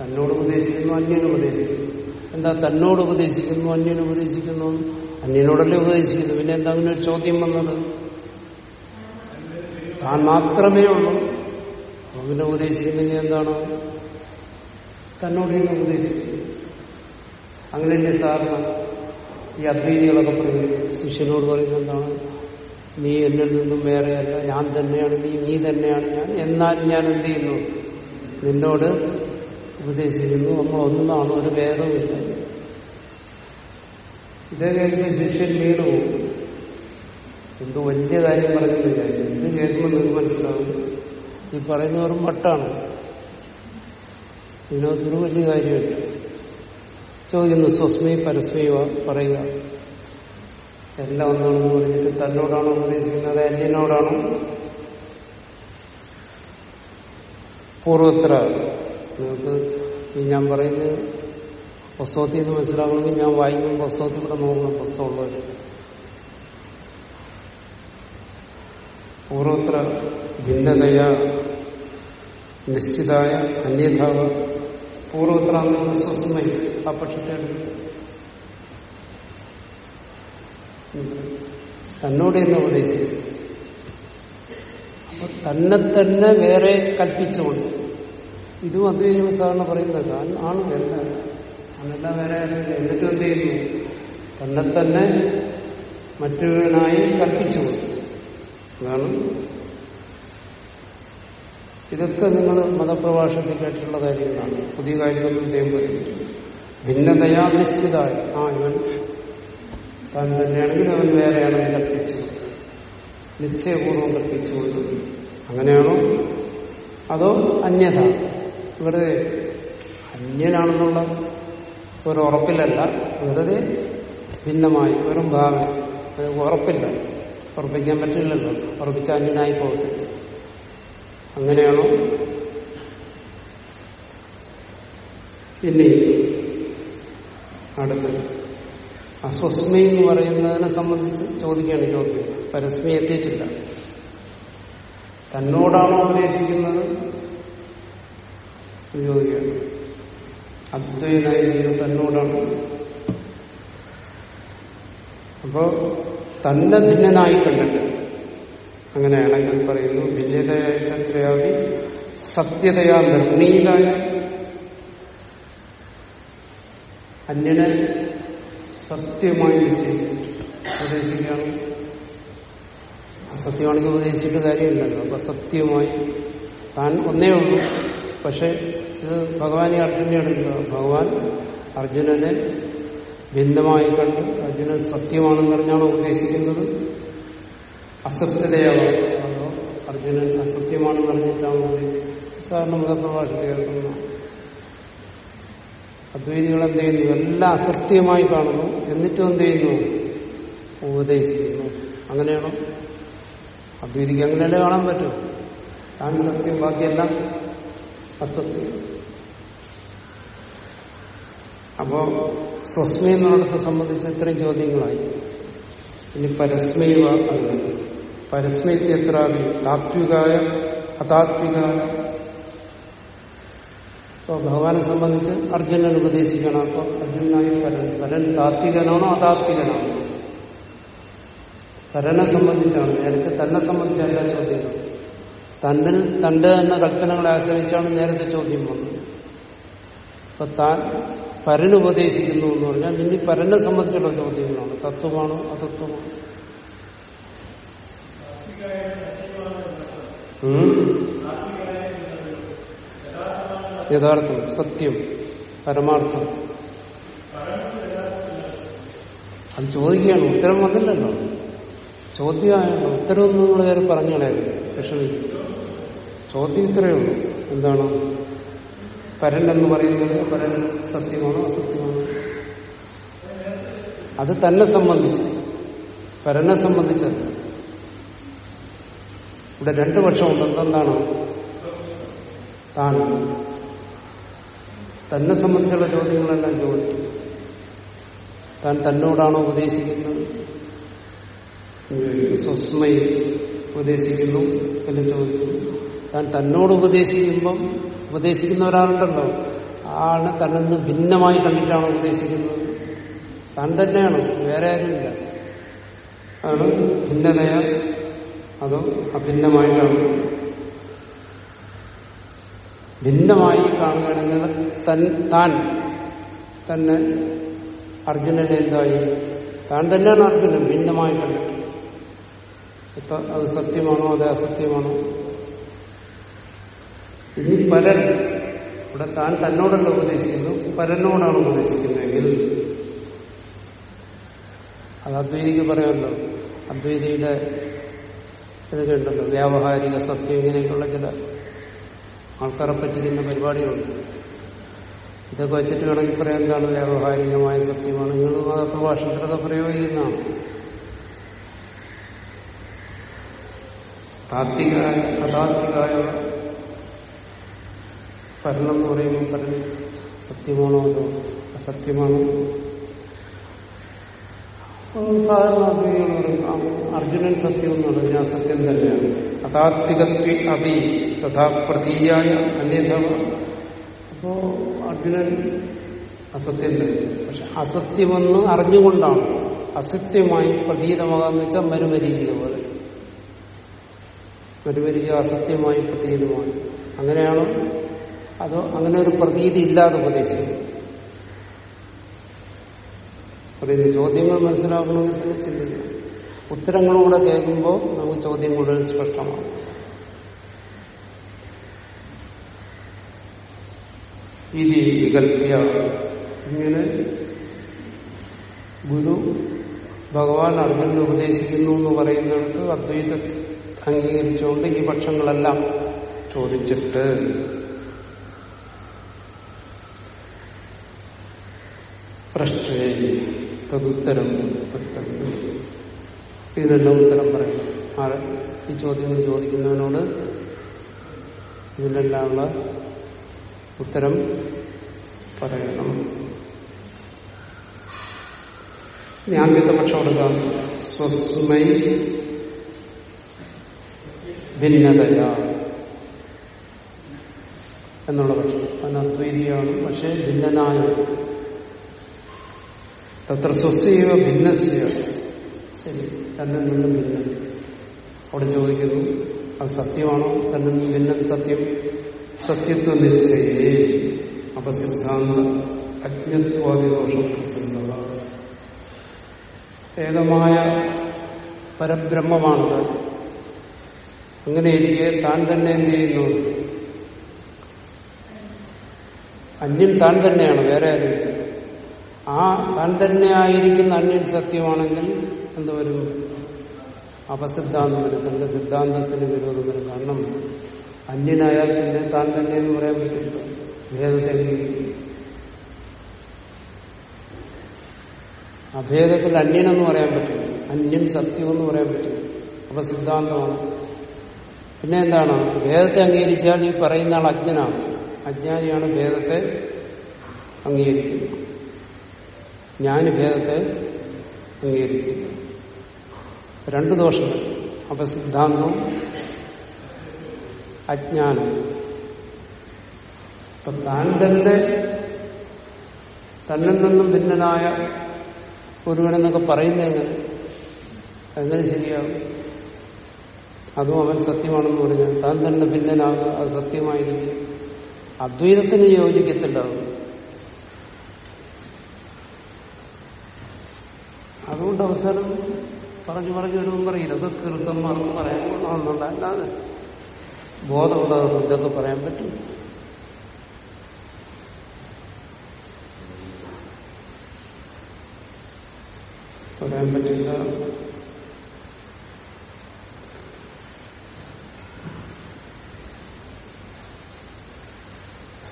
A: തന്നോട് ഉപദേശിക്കുന്നു അന്യന് ഉപദേശിക്കുന്നു. എന്താ തന്നോട് ഉപദേശിക്കുന്നു അന്യന് ഉപദേശിക്കുന്നു? അന്യനോടല്ലേ ഉപദേശിക്കുന്നു? പിന്നെ എന്താ അങ്ങനെ ഒരു ചോദ്യം വന്നത്? താൻ മാത്രമേ ഉള്ളൂ. അവനെ ഉപദേശിക്കുന്നെങ്കിൽ എന്താണ്? തന്നോട് തന്നെ ഉപദേശിക്കുന്നു അങ്ങനെയല്ലേ സാറിന് ഈ അദ്വൈതികളൊക്കെ പറയുന്നത് ശിഷ്യനോട് പറയുന്നത് എന്താണ്? നീ എന്നിൽ നിന്നും വേറെയല്ല. ഞാൻ തന്നെയാണ്. നീ നീ തന്നെയാണ് ഞാൻ. എന്നാലും ഞാൻ എന്ത് ചെയ്യുന്നു? നിന്നോട് ഉപദേശിക്കുന്നു. നമ്മൾ ഒന്നാണ് ഒരു ഭേദവുമില്ല ഇതേ കേൾക്കുന്ന ശിഷ്യൻ വീണു പോകും എന്തോ വലിയ കാര്യം പറയുന്നില്ല ഇത് കേൾക്കുമ്പോൾ നിങ്ങൾക്ക് മനസ്സിലാവും. ഈ പറയുന്നവരും വട്ടാണ് ഇതിനകത്തൊരു വലിയ കാര്യമില്ല. ചോദിക്കുന്നു സ്വസ്മി പരസ്മൈ പറയുക. എല്ലാം ഒന്നാണെന്ന് പറഞ്ഞിട്ട് തന്നോടാണോ ഉപദേശിക്കുന്നത് അന്യനോടാണോ? പൂർവത്ര. നിങ്ങൾക്ക് ഈ ഞാൻ പറയുന്നത് പുസ്തകത്തിൽ നിന്ന് മനസ്സിലാക്കണമെങ്കിൽ ഞാൻ വായിക്കും പുസ്തകത്തിൽ കൂടെ നോക്കണം പുസ്തകമുള്ളവർ പൂർവത്ര ഭിന്നതയ നിശ്ചിതായ അന്യഥാവ പൂർവത്ര സ്വസ്മൈ ആ പക്ഷത്തെ തന്നോട് തന്നെ ഉപദേശിച്ചു അപ്പൊ തന്നെ തന്നെ വേറെ കൽപ്പിച്ചുകൊണ്ട്. ഇതും അദ്വൈതം സാധാരണ പറയുന്നത് താൻ ആണ് വേണ്ട അന്നെല്ലാം വേറെ എന്നിട്ട് എന്ത് ചെയ്യുന്നു? തന്നെ തന്നെ മറ്റൊരുവനായി കൽപ്പിച്ചുകൊണ്ട്. അതാണ് ഇതൊക്കെ നിങ്ങൾ മതപ്രഭാഷണത്തിൽ കേട്ടിട്ടുള്ള കാര്യങ്ങളാണ്. പുതിയ കാര്യങ്ങളും ഇദ്ദേഹം പറയുന്നത് ഭിന്നതയാ നിശ്ചിത ആ ഇവൻ താൻ തന്നെയാണെങ്കിൽ അവൻ വേറെയാണെന്ന് കൽപ്പിച്ചു. നിശ്ചയപൂർവം കൽപ്പിച്ചു കൊണ്ടു അങ്ങനെയാണോ? അതോ അന്യത വെറുതെ അന്യനാണെന്നുള്ള ഒരു ഉറപ്പിലല്ല. വെറുതെ ഭിന്നമായി വെറും ഭാവന. ഉറപ്പില്ല. ഉറപ്പിക്കാൻ പറ്റില്ലല്ലോ. ഉറപ്പിച്ച അന്യനായി പോകത്തില്ല അങ്ങനെയാണോ? ഇനി അടുത്തത്. അസ്വസ്മി എന്ന് പറയുന്നതിനെ സംബന്ധിച്ച് ചോദിക്കുകയാണ് ചോദ്യം. പരസ്മി എത്തിയിട്ടില്ല. തന്നോടാണോ ഉപദേശിക്കുന്നത്? ചോദിക്കുകയാണ് അദ്വൈതായിരിക്കും തന്നോടാണ്. അപ്പോ തന്റെ ഭിന്നനായി കണ്ടിട്ട് അങ്ങനെയാണെങ്കിൽ പറയുന്നു ഭിന്നതയായിട്ടത്രയാവി സത്യതയാ നിർണീതായ അന്യനെ സത്യമായി വിശേഷിച്ചു ഉപദേശിക്കുകയാണ്. അസത്യമാണെങ്കിൽ ഉപദേശിച്ചിട്ട് കാര്യമില്ലല്ലോ. അപ്പൊ സത്യമായി താൻ ഒന്നേ ഉള്ളൂ. പക്ഷെ ഇത് ഭഗവാനെ അർജുനെ എടുക്കുക ഭഗവാൻ അർജുനനെ ഭിന്നമായി കണ്ട് അർജുനൻ സത്യമാണെന്ന് പറഞ്ഞാണ് ഉപദേശിക്കുന്നത്. അതോ അർജുനൻ അസത്യമാണെന്ന് പറഞ്ഞിട്ടാണ് സാറിന് സാധാരണ ഭാഷ അദ്വൈതികൾ എന്ത് ചെയ്യുന്നു? എല്ലാം അസത്യമായി കാണുന്നു. എന്നിട്ടും എന്ത് ചെയ്യുന്നു? ഉപദേശിക്കുന്നു. അങ്ങനെയാണോ? അദ്വൈതിക്ക് അങ്ങനെയല്ലേ കാണാൻ പറ്റും. താൻ സത്യം ബാക്കിയെല്ലാം അസത്യം. അപ്പോ സ്വസ്മി എന്നുള്ളടത്തെ സംബന്ധിച്ച് ഇത്രയും ചോദ്യങ്ങളായി. ഇനി പരസ്മൈവ അങ്ങനെ പരസ്മൈത്യത്രാവി താത്വികായ അതാത്വികായ. അപ്പോൾ ഭഗവാനെ സംബന്ധിച്ച് അർജുനൻ ഉപദേശിക്കണം. അപ്പോൾ അർജുനായി പരൻ പരൻ താത്വികനാണോ അതാത്വികനാണോ? പരനെ സംബന്ധിച്ചാണ്. നേരത്തെ തന്നെ സംബന്ധിച്ചല്ല ചോദ്യം. തന്നിൽ തന്റെ തന്നെ കൽപ്പനകളെ ആശ്രയിച്ചാണ് നേരത്തെ ചോദ്യം വന്നത്. അപ്പൊ താൻ പരനുപദേശിക്കുന്നു എന്ന് പറഞ്ഞാൽ ഇനി പരനെ സംബന്ധിച്ചുള്ള ചോദ്യങ്ങളാണ്. തത്വമാണോ അതത്വമാണോ? യഥാർത്ഥം സത്യം പരമാർത്ഥം. അത് ചോദിക്കുകയാണ് ഉത്തരം വന്നില്ലല്ലോ. ചോദ്യമായല്ലോ ഉത്തരവൊന്നും നിങ്ങൾ കയറി പറഞ്ഞു കളയരുത് വിഷമിക്കും. ചോദ്യം ഇത്രയേ ഉള്ളൂ. എന്താണ്? പരൻ എന്ന് പറയുന്നത് പരൻ സത്യമാണോ അസത്യമാണോ? അത് തന്നെ സംബന്ധിച്ച്. പരനെ സംബന്ധിച്ചല്ല. ഇവിടെ രണ്ടു പക്ഷമുണ്ട് എന്താണ്? താൻ തന്നെ സംബന്ധിച്ചുള്ള ചോദ്യങ്ങളെല്ലാം ചോദിക്കും താൻ തന്നോടാണോ ഉപദേശിക്കുന്നത്? സ്വസ്മയിൽ ഉപദേശിക്കുന്നു എന്ന് ചോദിക്കുന്നു താൻ തന്നോട് ഉപദേശിക്കുമ്പം ഉപദേശിക്കുന്ന ഒരാളുണ്ടല്ലോ. ആണ് തന്നെ ഭിന്നമായി കണ്ടിട്ടാണ് ഉപദേശിക്കുന്നത്? താൻ തന്നെയാണ്? വേറെ ആരുമില്ല. ആണ് ഭിന്നതയ അതോ അഭിന്നമായിട്ടാണ്? ഭിന്നമായി കാണുകയാണെങ്കിൽ തൻ താൻ തന്നെ അർജുനനെ എന്തായി? താൻ തന്നെയാണ് അർജുനൻ ഭിന്നമായി കണ്ടിട്ട് ഇപ്പൊ അത് സത്യമാണോ അതെ അസത്യമാണോ? ഇനി പരൻ ഇവിടെ താൻ തന്നോടല്ല ഉപദേശിക്കുന്നു പരനോടാണ് ഉപദേശിക്കുന്നതെങ്കിൽ അത് അദ്വൈതിക്ക് പറയാമല്ലോ. അദ്വൈതിയുടെ ഇതൊക്കെ ഉണ്ടല്ലോ വ്യാവഹാരിക സത്യം ഇങ്ങനെയൊക്കെയുള്ള ചില ആൾക്കാരെ പറ്റിക്കുന്ന പരിപാടികളുണ്ട്. ഇതൊക്കെ വെച്ചിട്ട് വേണമെങ്കിൽ പറയാം എന്താണ് വ്യാവഹാരികമായ സത്യമാണ്. നിങ്ങൾ മതപ്രഭാഷണത്തിലൊക്കെ പ്രയോഗിക്കുന്നതാണ്. താത്വികായ അതാത്വികായ എന്ന് പറയുമ്പോൾ പരൻ സത്യമാണോ അസത്യമാണോ? സാധാരണ അദ്വൈതികൾ പറയും അർജുനൻ സത്യം എന്ന് പറഞ്ഞു ഞാൻ സത്യം തന്നെയാണ്. അതാത്വികത്വ അതി തഥാ പ്രതീയായ അന്യഥ അപ്പോ അർജുനൻ അസത്യം തന്നെ. പക്ഷെ അസത്യമെന്ന് അറിഞ്ഞുകൊണ്ടാണ് അസത്യമായി പ്രതീതമാകാന്ന് വെച്ചാൽ മരുമരീചിക പോലെ. മരുമരീചിക അസത്യമായി പ്രതീതമായി. അങ്ങനെയാണോ? അതോ അങ്ങനെ ഒരു പ്രതീതി ഇല്ലാതെ ഉപദേശിക്കും ഇത് ചോദ്യങ്ങൾ മനസ്സിലാക്കണമെങ്കിൽ തന്നെ ചിന്തിക്കണം ഉത്തരങ്ങളും കൂടെ കേൾക്കുമ്പോൾ നമുക്ക് ചോദ്യം കൂടുതൽ സ്പഷ്ടമാകും ഇത് വികല്പ്യ ഇങ്ങനെ ഗുരു ഭഗവാൻ അർജുനനെ ഉപദേശിക്കുന്നു എന്ന് പറയുന്നിടത്ത് അദ്വൈത അംഗീകരിച്ചുകൊണ്ട് ഈ പക്ഷങ്ങളെല്ലാം ചോദിച്ചിട്ട് പ്രശ്നേ തതുത്തരം ഇതിനെല്ലാം ഉത്തരം പറയും. ആ ഈ ചോദ്യങ്ങൾ ചോദിക്കുന്നവനോട് ഇതിനെല്ലാമുള്ള ഉത്തരം പറയണം. ഞാൻ പക്ഷം കൊടുക്കാം സ്വസ്മൈ ഭിന്നതയാ എന്നുള്ള പക്ഷം. അതിന് അദ്വൈതിയാണ് പക്ഷെ ഭിന്നനായ തത്ര സ്വസ്യവ ഭിന്നസ്യ ശരി തന്നെ നിന്നും ഭിന്നം. അവിടെ ചോദിക്കുന്നു അത് സത്യമാണോ? തന്നിൽ നിന്നും ഭിന്നം സത്യം. സത്യത്വ നിശ്ചയേ. അപസിദ്ധാന്ത അജ്ഞത്വാദിദോഷം പ്രസിദ്ധ ഏകമായ പരബ്രഹ്മമാണ് അങ്ങനെയിരിക്കെ താൻ തന്നെ എന്ത് ചെയ്യുന്നു? അന്യൻ താൻ തന്നെയാണ് വേറെ ആരും ആ താൻ തന്നെ ആയിരിക്കുന്ന അന്യൻ സത്യമാണെങ്കിൽ എന്തുവരും അപസിദ്ധാന്തം വരും. തന്റെ സിദ്ധാന്തത്തിന് വിരോധം വരും. കാരണം അന്യനായാൽ പിന്നെ താൻ തന്നെ എന്ന് പറയാൻ പറ്റില്ല. ഭേദത്തെ അഭേദത്തിൽ അന്യനെന്ന് പറയാൻ പറ്റില്ല. അന്യൻ സത്യം എന്ന് പറയാൻ പറ്റില്ല. അപ്പൊ സിദ്ധാന്തമാണ്. പിന്നെ എന്താണ്? ഭേദത്തെ അംഗീകരിച്ചാൽ ഈ പറയുന്ന ആൾ അജ്ഞനാണ്. അജ്ഞാനിയാണ് ഭേദത്തെ അംഗീകരിക്കുന്നത്. ജ്ഞാനി ഭേദത്തെ അംഗീകരിക്കുന്നു. രണ്ട് ദോഷങ്ങൾ. അപ്പൊ സിദ്ധാന്തം അജ്ഞാനം. അപ്പൊ താൻ തന്നെ തന്നിൽ നിന്നും ഭിന്നനായ ഒരുവനെന്നൊക്കെ പറയുന്നത് എങ്ങനെ? എങ്ങനെ ശരിയാകും? അതും അവൻ സത്യമാണെന്ന് പറഞ്ഞാൽ താൻ തന്നെ ഭിന്നനാകുക അത് സത്യമായിരിക്കും. അദ്വൈതത്തിന് യോജിക്കത്തില്ല അതുകൊണ്ട് അവസാനം പറഞ്ഞു പറഞ്ഞു വരുമ്പോൾ പറയില്ല. ഇതൊക്കെ മറന്ന് പറയാൻ കൊള്ളാമെന്നുണ്ട് അല്ലാതെ ബോധമുള്ളത് ഇതൊക്കെ പറയാൻ പറ്റും പറയാൻ പറ്റില്ല.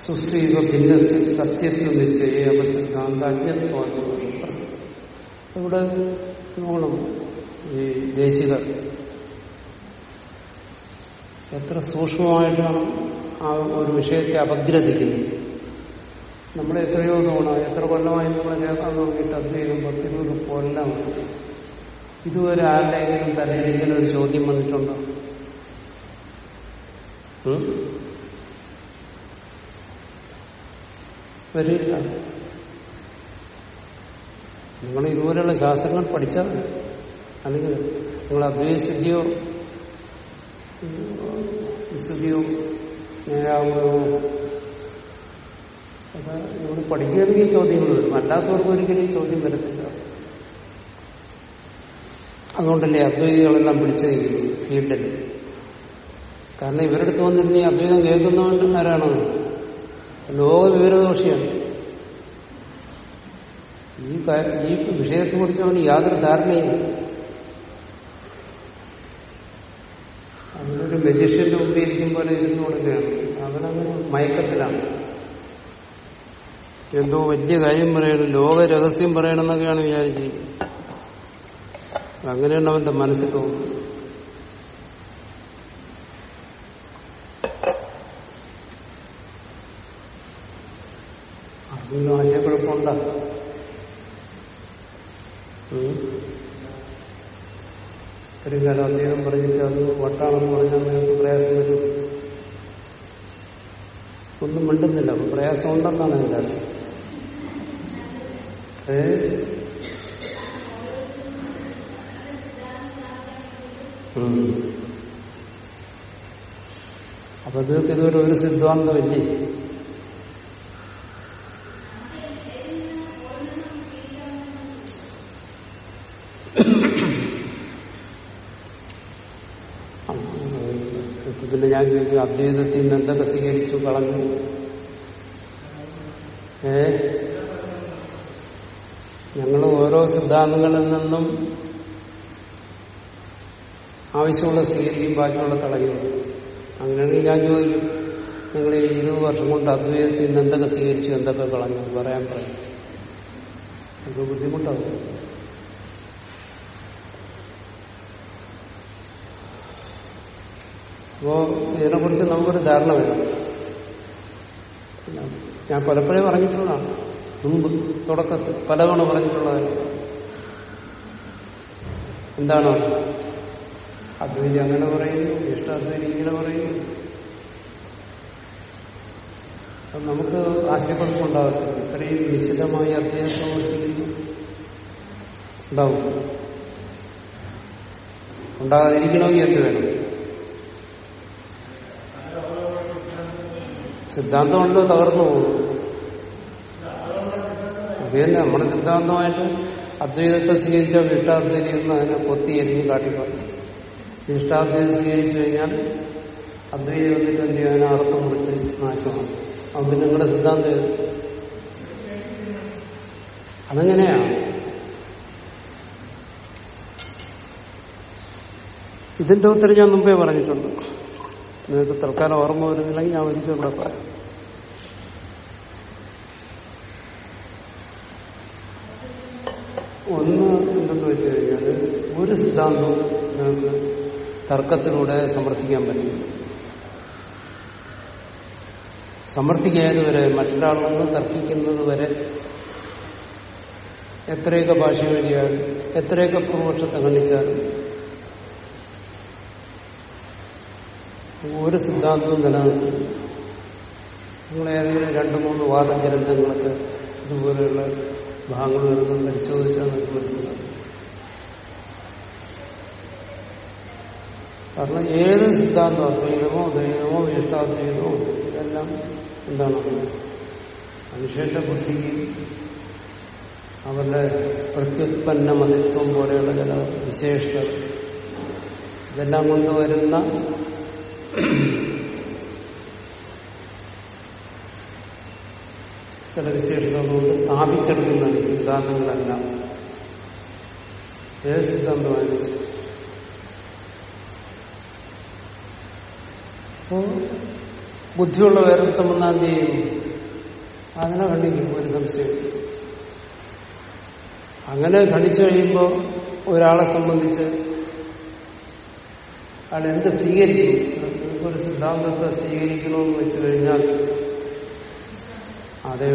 A: സുസ്ഥീവ ഭിന്നസ് സത്യത്വ നിശ്ചയ അപസിദ്ധാന്ത അജ്ഞത്വം ഇവിടെ നോക്കണം ഈ ദേശികൾ എത്ര സൂക്ഷ്മമായിട്ടാണ് ആ ഒരു വിഷയത്തെ അപഗ്രഥിക്കുന്നത് നമ്മൾ എത്രയോ തോണം എത്ര കൊല്ലമായി നമ്മൾ കേൾക്കാൻ നോക്കിയിട്ട് അദ്ദേഹം പത്തിരുപത് കൊല്ലം ഇതുവരെ ആരുടെയെങ്കിലും തലയിലെങ്കിലും ഒരു ചോദ്യം വന്നിട്ടുണ്ടോ? വരില്ല. നിങ്ങൾ ഇതുപോലെയുള്ള ശാസ്ത്രങ്ങൾ പഠിച്ചാൽ. അല്ലെങ്കിൽ നിങ്ങൾ അദ്വൈസിദ്ധിയോ വിശുദ്ധിയോ നേരാകുമോ അപ്പൊ നിങ്ങൾ പഠിക്കുകയാണെങ്കിൽ ചോദ്യങ്ങൾ വരും. അല്ലാത്തവർക്ക് ഒരിക്കലും ചോദ്യം വരത്തില്ല. അതുകൊണ്ടല്ലേ അദ്വൈതികളെല്ലാം പിടിച്ചത് ഫീൽഡിൽ. കാരണം ഇവരെടുത്ത് വന്നിരുന്ന അദ്വൈതം കേൾക്കുന്നവൻ ആരാണ്? ലോക വിവരദോഷിയാണ് ഈ വിഷയത്തെ കുറിച്ച് അവന് യാതൊരു ധാരണയില്ല അവനൊരു മെജിഷ്യന്റെ ഉപയോഗിക്കും പോലെ ഇരുന്നു കൊടുക്കുകയാണ്. അവനങ്ങനെ മയക്കത്തിലാണ്. എന്തോ വലിയ കാര്യം പറയണം ലോക രഹസ്യം പറയണമെന്നൊക്കെയാണ് വിചാരിച്ചിരിക്കുന്നത്. അങ്ങനെയാണ് അവന്റെ മനസ്സിൽ തോന്നുന്നത്. ഇത്രയും കാലം അദ്ദേഹം പറഞ്ഞിട്ട് അത് വട്ടാണെന്ന് പറഞ്ഞാൽ നിങ്ങൾക്ക് പ്രയാസം വരും. ഒന്നും മിണ്ടുന്നില്ല. അപ്പൊ പ്രയാസം ഉണ്ടെന്നാണ് എന്റെ ഏ. അപ്പൊ നിങ്ങൾക്ക് ഇതുവരെ ഒരു സിദ്ധാന്തമില്ലേ ഇപ്പൊ പിന്നെ ഞാൻ ചോദിക്കും അദ്വൈതത്തിൽ നിന്ന് എന്തൊക്കെ സ്വീകരിച്ചു കളഞ്ഞു? ഏ? ഞങ്ങൾ ഓരോ സിദ്ധാന്തങ്ങളിൽ നിന്നും ആവശ്യമുള്ള സ്വീകരിക്കും ബാക്കിയുള്ള കളയും. അങ്ങനെയാണെങ്കിൽ ഞാൻ ചോദിക്കും നിങ്ങൾ ഇരുപത് വർഷം കൊണ്ട് അദ്വൈതത്തിൽ നിന്ന് എന്തൊക്കെ സ്വീകരിച്ചു എന്തൊക്കെ കളഞ്ഞു പറയാൻ പറയും. അത് ബുദ്ധിമുട്ടാവും. അപ്പോ ഇതിനെക്കുറിച്ച് നമുക്കൊരു ധാരണ വേണം. ഞാൻ പലപ്പോഴും പറഞ്ഞിട്ടുള്ളതാണ്. മുമ്പ് തുടക്കത്തിൽ പലതവണ പറഞ്ഞിട്ടുള്ളതാണ് എന്താണ് അദ്വൈതി അങ്ങനെ പറയുന്നു ഇഷ്ടാദ്വൈതി ഇങ്ങനെ പറയുന്നു. അപ്പൊ നമുക്ക് ആശയക്കുഴപ്പമുണ്ടാകത്തില്ല. ഇത്രയും നിശ്ചിതമായി അദ്ദേഹം വിമർശിക്കുന്നു ഉണ്ടാവും. ഉണ്ടാകാതിരിക്കണമെങ്കിൽ എന്ത് വേണം? സിദ്ധാന്തമുണ്ടോ തകർന്നു പോകുന്നു. അത് നമ്മുടെ സിദ്ധാന്തമായിട്ട് അദ്വൈതത്തെ സ്വീകരിച്ച ഇഷ്ടാദ്വൈതി എന്ന് അതിനെ കൊത്തി എരിഞ്ഞ് കാട്ടിപ്പറഞ്ഞു ഇഷ്ടാദ്വൈതം സ്വീകരിച്ചു കഴിഞ്ഞാൽ അദ്വൈതം വന്നിട്ട് എന്ത് ചെയ്യാൻ അർത്ഥം കൊടുത്ത് നാശമാണ് അവൻ പിന്നെ നിങ്ങളുടെ സിദ്ധാന്തം അതെങ്ങനെയാണ്. ഇതിന്റെ ഉത്തരം ഞാൻ മുമ്പേ പറഞ്ഞിട്ടുണ്ട്. നിങ്ങൾക്ക് തൽക്കാലം ഓർമ്മ വരുന്നില്ലെങ്കിൽ ഞാൻ ഒരിക്കലും ഇവിടെ പറയാം. ഒന്ന് എന്തെന്ന് വെച്ച് കഴിഞ്ഞാൽ ഒരു സിദ്ധാന്തവും നിങ്ങൾക്ക് തർക്കത്തിലൂടെ സമർത്ഥിക്കാൻ പറ്റില്ല. സമർത്ഥിക്കുന്നത് വരെ മറ്റൊരാളിൽ നിന്ന് തർക്കിക്കുന്നത് വരെ എത്രയൊക്കെ ഭാഷ വഴിയാൽ എത്രയൊക്കെ പൂർവക്ഷത്തെ ഖണ്ഡിച്ചാലും ഒരു സിദ്ധാന്തവും നിലനിൽക്കും നിങ്ങൾ ഏതെങ്കിലും രണ്ട് മൂന്ന് വാദഗ്രന്ഥങ്ങളൊക്കെ ഇതുപോലെയുള്ള ഭാഗങ്ങൾ വരുന്നത് പരിശോധിച്ചാൽ നിങ്ങൾക്ക് മനസ്സിലാക്കും കാരണം ഏത് സിദ്ധാന്തം അദ്വൈതമോ ദ്വൈതമോ വിശിഷ്ടാദ്വൈതമോ ഇതെല്ലാം എന്താണ് മനുഷ്യന്റെ ബുദ്ധിക്ക് അവരുടെ പ്രത്യുത്പന്ന മതിത്വം പോലെയുള്ള ചില വിശേഷതകൾ. ഇതെല്ലാം കൊണ്ടുവരുന്ന ചില വിശേഷതകളുണ്ട് സ്ഥാപിച്ചെടുക്കുന്ന സിദ്ധാന്തങ്ങളെല്ലാം. ഏത് സിദ്ധാന്തമായാലും അപ്പോ ബുദ്ധിയുള്ള വേറെ വന്നാൽ എന്ത് ചെയ്യും? അതിനെ ഖണ്ഡിക്കും ഒരു സംശയം. അങ്ങനെ ഖണ്ഡിച്ചു കഴിയുമ്പോൾ ഒരാളെ സംബന്ധിച്ച് അയാൾ എന്ത് സ്വീകരിക്കും? ഒരു സിദ്ധാന്തത്തെ സ്വീകരിക്കണമെന്ന് വെച്ചു കഴിഞ്ഞാൽ അതേ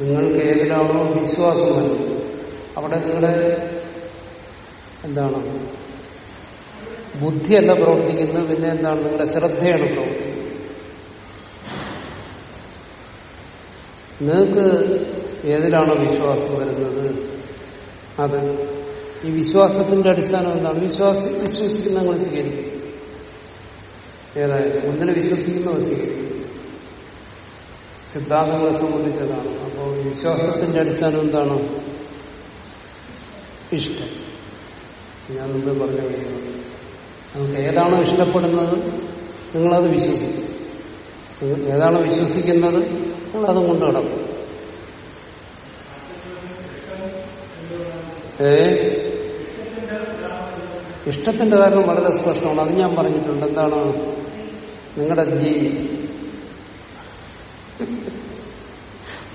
A: നിങ്ങൾക്ക് ഏതിലാണോ വിശ്വാസം വരുന്നത്? അവിടെ നിങ്ങളെ എന്താണ്? ബുദ്ധിയല്ല പ്രവർത്തിക്കുന്നത് പിന്നെ എന്താണ് നിങ്ങളുടെ ശ്രദ്ധയാണ് പ്രവർത്തിക്കുന്നത്? നിങ്ങൾക്ക് ഏതിലാണോ വിശ്വാസം വരുന്നത്? അത് ഈ വിശ്വാസത്തിന്റെ അടിസ്ഥാനം എന്താണ്? വിശ്വാസി വിശ്വസിക്കുന്ന നിങ്ങൾ സ്വീകരിക്കും. ഏതായാലും ഒന്നിനെ വിശ്വസിക്കുന്നവർ സ്വീകരിക്കും. സിദ്ധാന്തങ്ങളെ സംബന്ധിച്ചതാണ്. അപ്പോൾ വിശ്വാസത്തിന്റെ അടിസ്ഥാനം എന്താണ്? ഇഷ്ടം. ഞാൻ മുമ്പ് പറഞ്ഞു നിങ്ങൾക്ക് ഏതാണോ ഇഷ്ടപ്പെടുന്നത് നിങ്ങളത് വിശ്വസിക്കും. ഏതാണോ വിശ്വസിക്കുന്നത് നിങ്ങളതും കൊണ്ട് കിടക്കും ഏ? ഇഷ്ടത്തിന്റെ കാരണം വളരെ സ്പഷ്ടമാണ്. അത് ഞാൻ പറഞ്ഞിട്ടുണ്ട്. എന്താണ്? നിങ്ങളുടെ ജീ.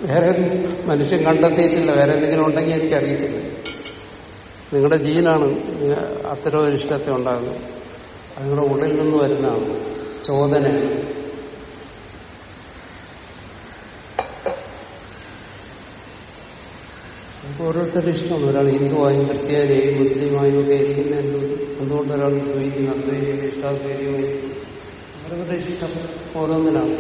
A: വേറെ മനുഷ്യൻ കണ്ടെത്തിയിട്ടില്ല. വേറെ എന്തെങ്കിലും ഉണ്ടെങ്കിൽ എനിക്കറിയത്തില്ല. നിങ്ങളുടെ ജീനാണ് അത്തരം ഒരു ഇഷ്ടത്തെ ഉണ്ടാകുന്നത്. അത് നിങ്ങളുടെ ഉള്ളിൽ നിന്ന് വരുന്നതാണ്. ചോദനയാണ് നമുക്ക് ഓരോരുത്തരുടെ ഇഷ്ടമാണ്. ഒരാൾ ഹിന്ദുവായും ക്രിസ്ത്യാനിയായും മുസ്ലിമായും ഒക്കെ ഇരിക്കുന്ന എന്തുകൊണ്ട്? ഒരാൾ ദ്വൈതിയും അദ്വൈതിയും ഇഷ്ടാദ്വൈതിയും അവരവരുടെ ഇഷ്ടം ഓരോന്നിനാണ്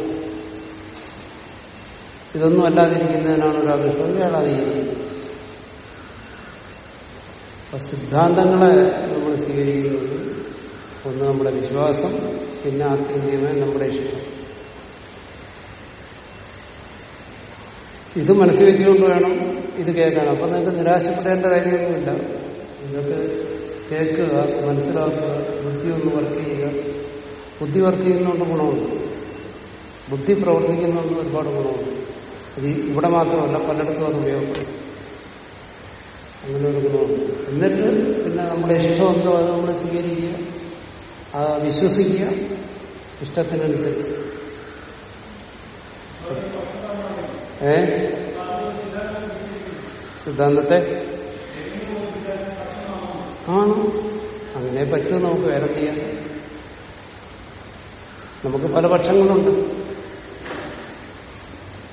A: ഇതൊന്നും അല്ലാതിരിക്കുന്നതിനാണ് ഒരാൾ ഇഷ്ടം. വേളാതിരിക്കുന്നത് അപ്പൊ സിദ്ധാന്തങ്ങളെ നമ്മൾ സ്വീകരിക്കുന്നത് ഒന്ന് നമ്മുടെ വിശ്വാസം പിന്നെ ആത്യന്തികമായി നമ്മുടെ ഇഷ്ടം. ഇത് മനസ്സിൽ വെച്ചുകൊണ്ട് വേണം ഇത് കേൾക്കാൻ. അപ്പൊ നിങ്ങൾക്ക് നിരാശപ്പെടേണ്ട കാര്യമൊന്നുമില്ല. നിങ്ങൾക്ക് കേൾക്കുക മനസ്സിലാക്കുക ബുദ്ധി ഒന്ന് വർക്ക് ചെയ്യുക. ബുദ്ധി വർക്ക് ചെയ്യുന്നതുകൊണ്ട് ഗുണമുണ്ട്. ബുദ്ധി പ്രവർത്തിക്കുന്നതുകൊണ്ട് ഒരുപാട് ഗുണമുണ്ട്. ഇത് ഇവിടെ മാത്രമല്ല പലയിടത്തും അത് ഉപയോഗപ്പെടും. അങ്ങനെ ഒരു ഗുണമുണ്ട്. എന്നിട്ട് പിന്നെ നമ്മുടെ ഇഷ്ടം എന്തോ അത് നമ്മൾ സ്വീകരിക്കുക. വിശ്വസിക്കുക. ഇഷ്ടത്തിനനുസരിച്ച്. ഏ? സിദ്ധാന്തത്തെ? ആണ്? അങ്ങനെ പറ്റൂ നമുക്ക് വേറെ ചെയ്യാൻ നമുക്ക് പല പക്ഷങ്ങളുണ്ട്.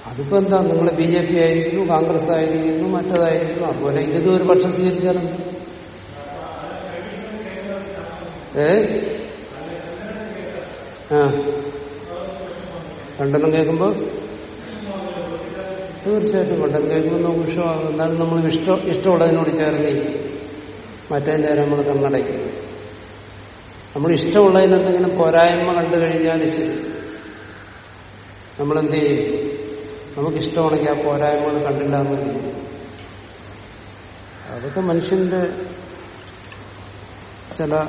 A: അതിപ്പോ എന്താ? നിങ്ങൾ ബി ജെ പി ആയിരിക്കുന്നു കോൺഗ്രസ് ആയിരിക്കുന്നു മറ്റേതായിരിക്കുന്നു. അതുപോലെ ഇതും ഒരു പക്ഷം സ്വീകരിച്ചാലും. ഏ? ആ. രണ്ടെണ്ണം കേൾക്കുമ്പോ തീർച്ചയായിട്ടും രണ്ടെണ്ണം കേൾക്കുമ്പോൾ ഇഷ്ടമാകും എന്നാലും നമ്മൾ ഇഷ്ടം ഇഷ്ടമുള്ളതിനോട് ചേർന്ന് മറ്റേ നേരം നമ്മൾ കണ്ണടയ്ക്കും. നമ്മൾ ഇഷ്ടമുള്ളതിന് എന്തെങ്കിലും പോരായ്മ കണ്ടു കഴിഞ്ഞാൽ ശരി. നമ്മളെന്ത് ചെയ്യും? നമുക്കിഷ്ടമാണെങ്കിൽ ആ പോരായ്മകൾ കണ്ടില്ല എന്ന് പറയും അതൊക്കെ മനുഷ്യന്റെ ചില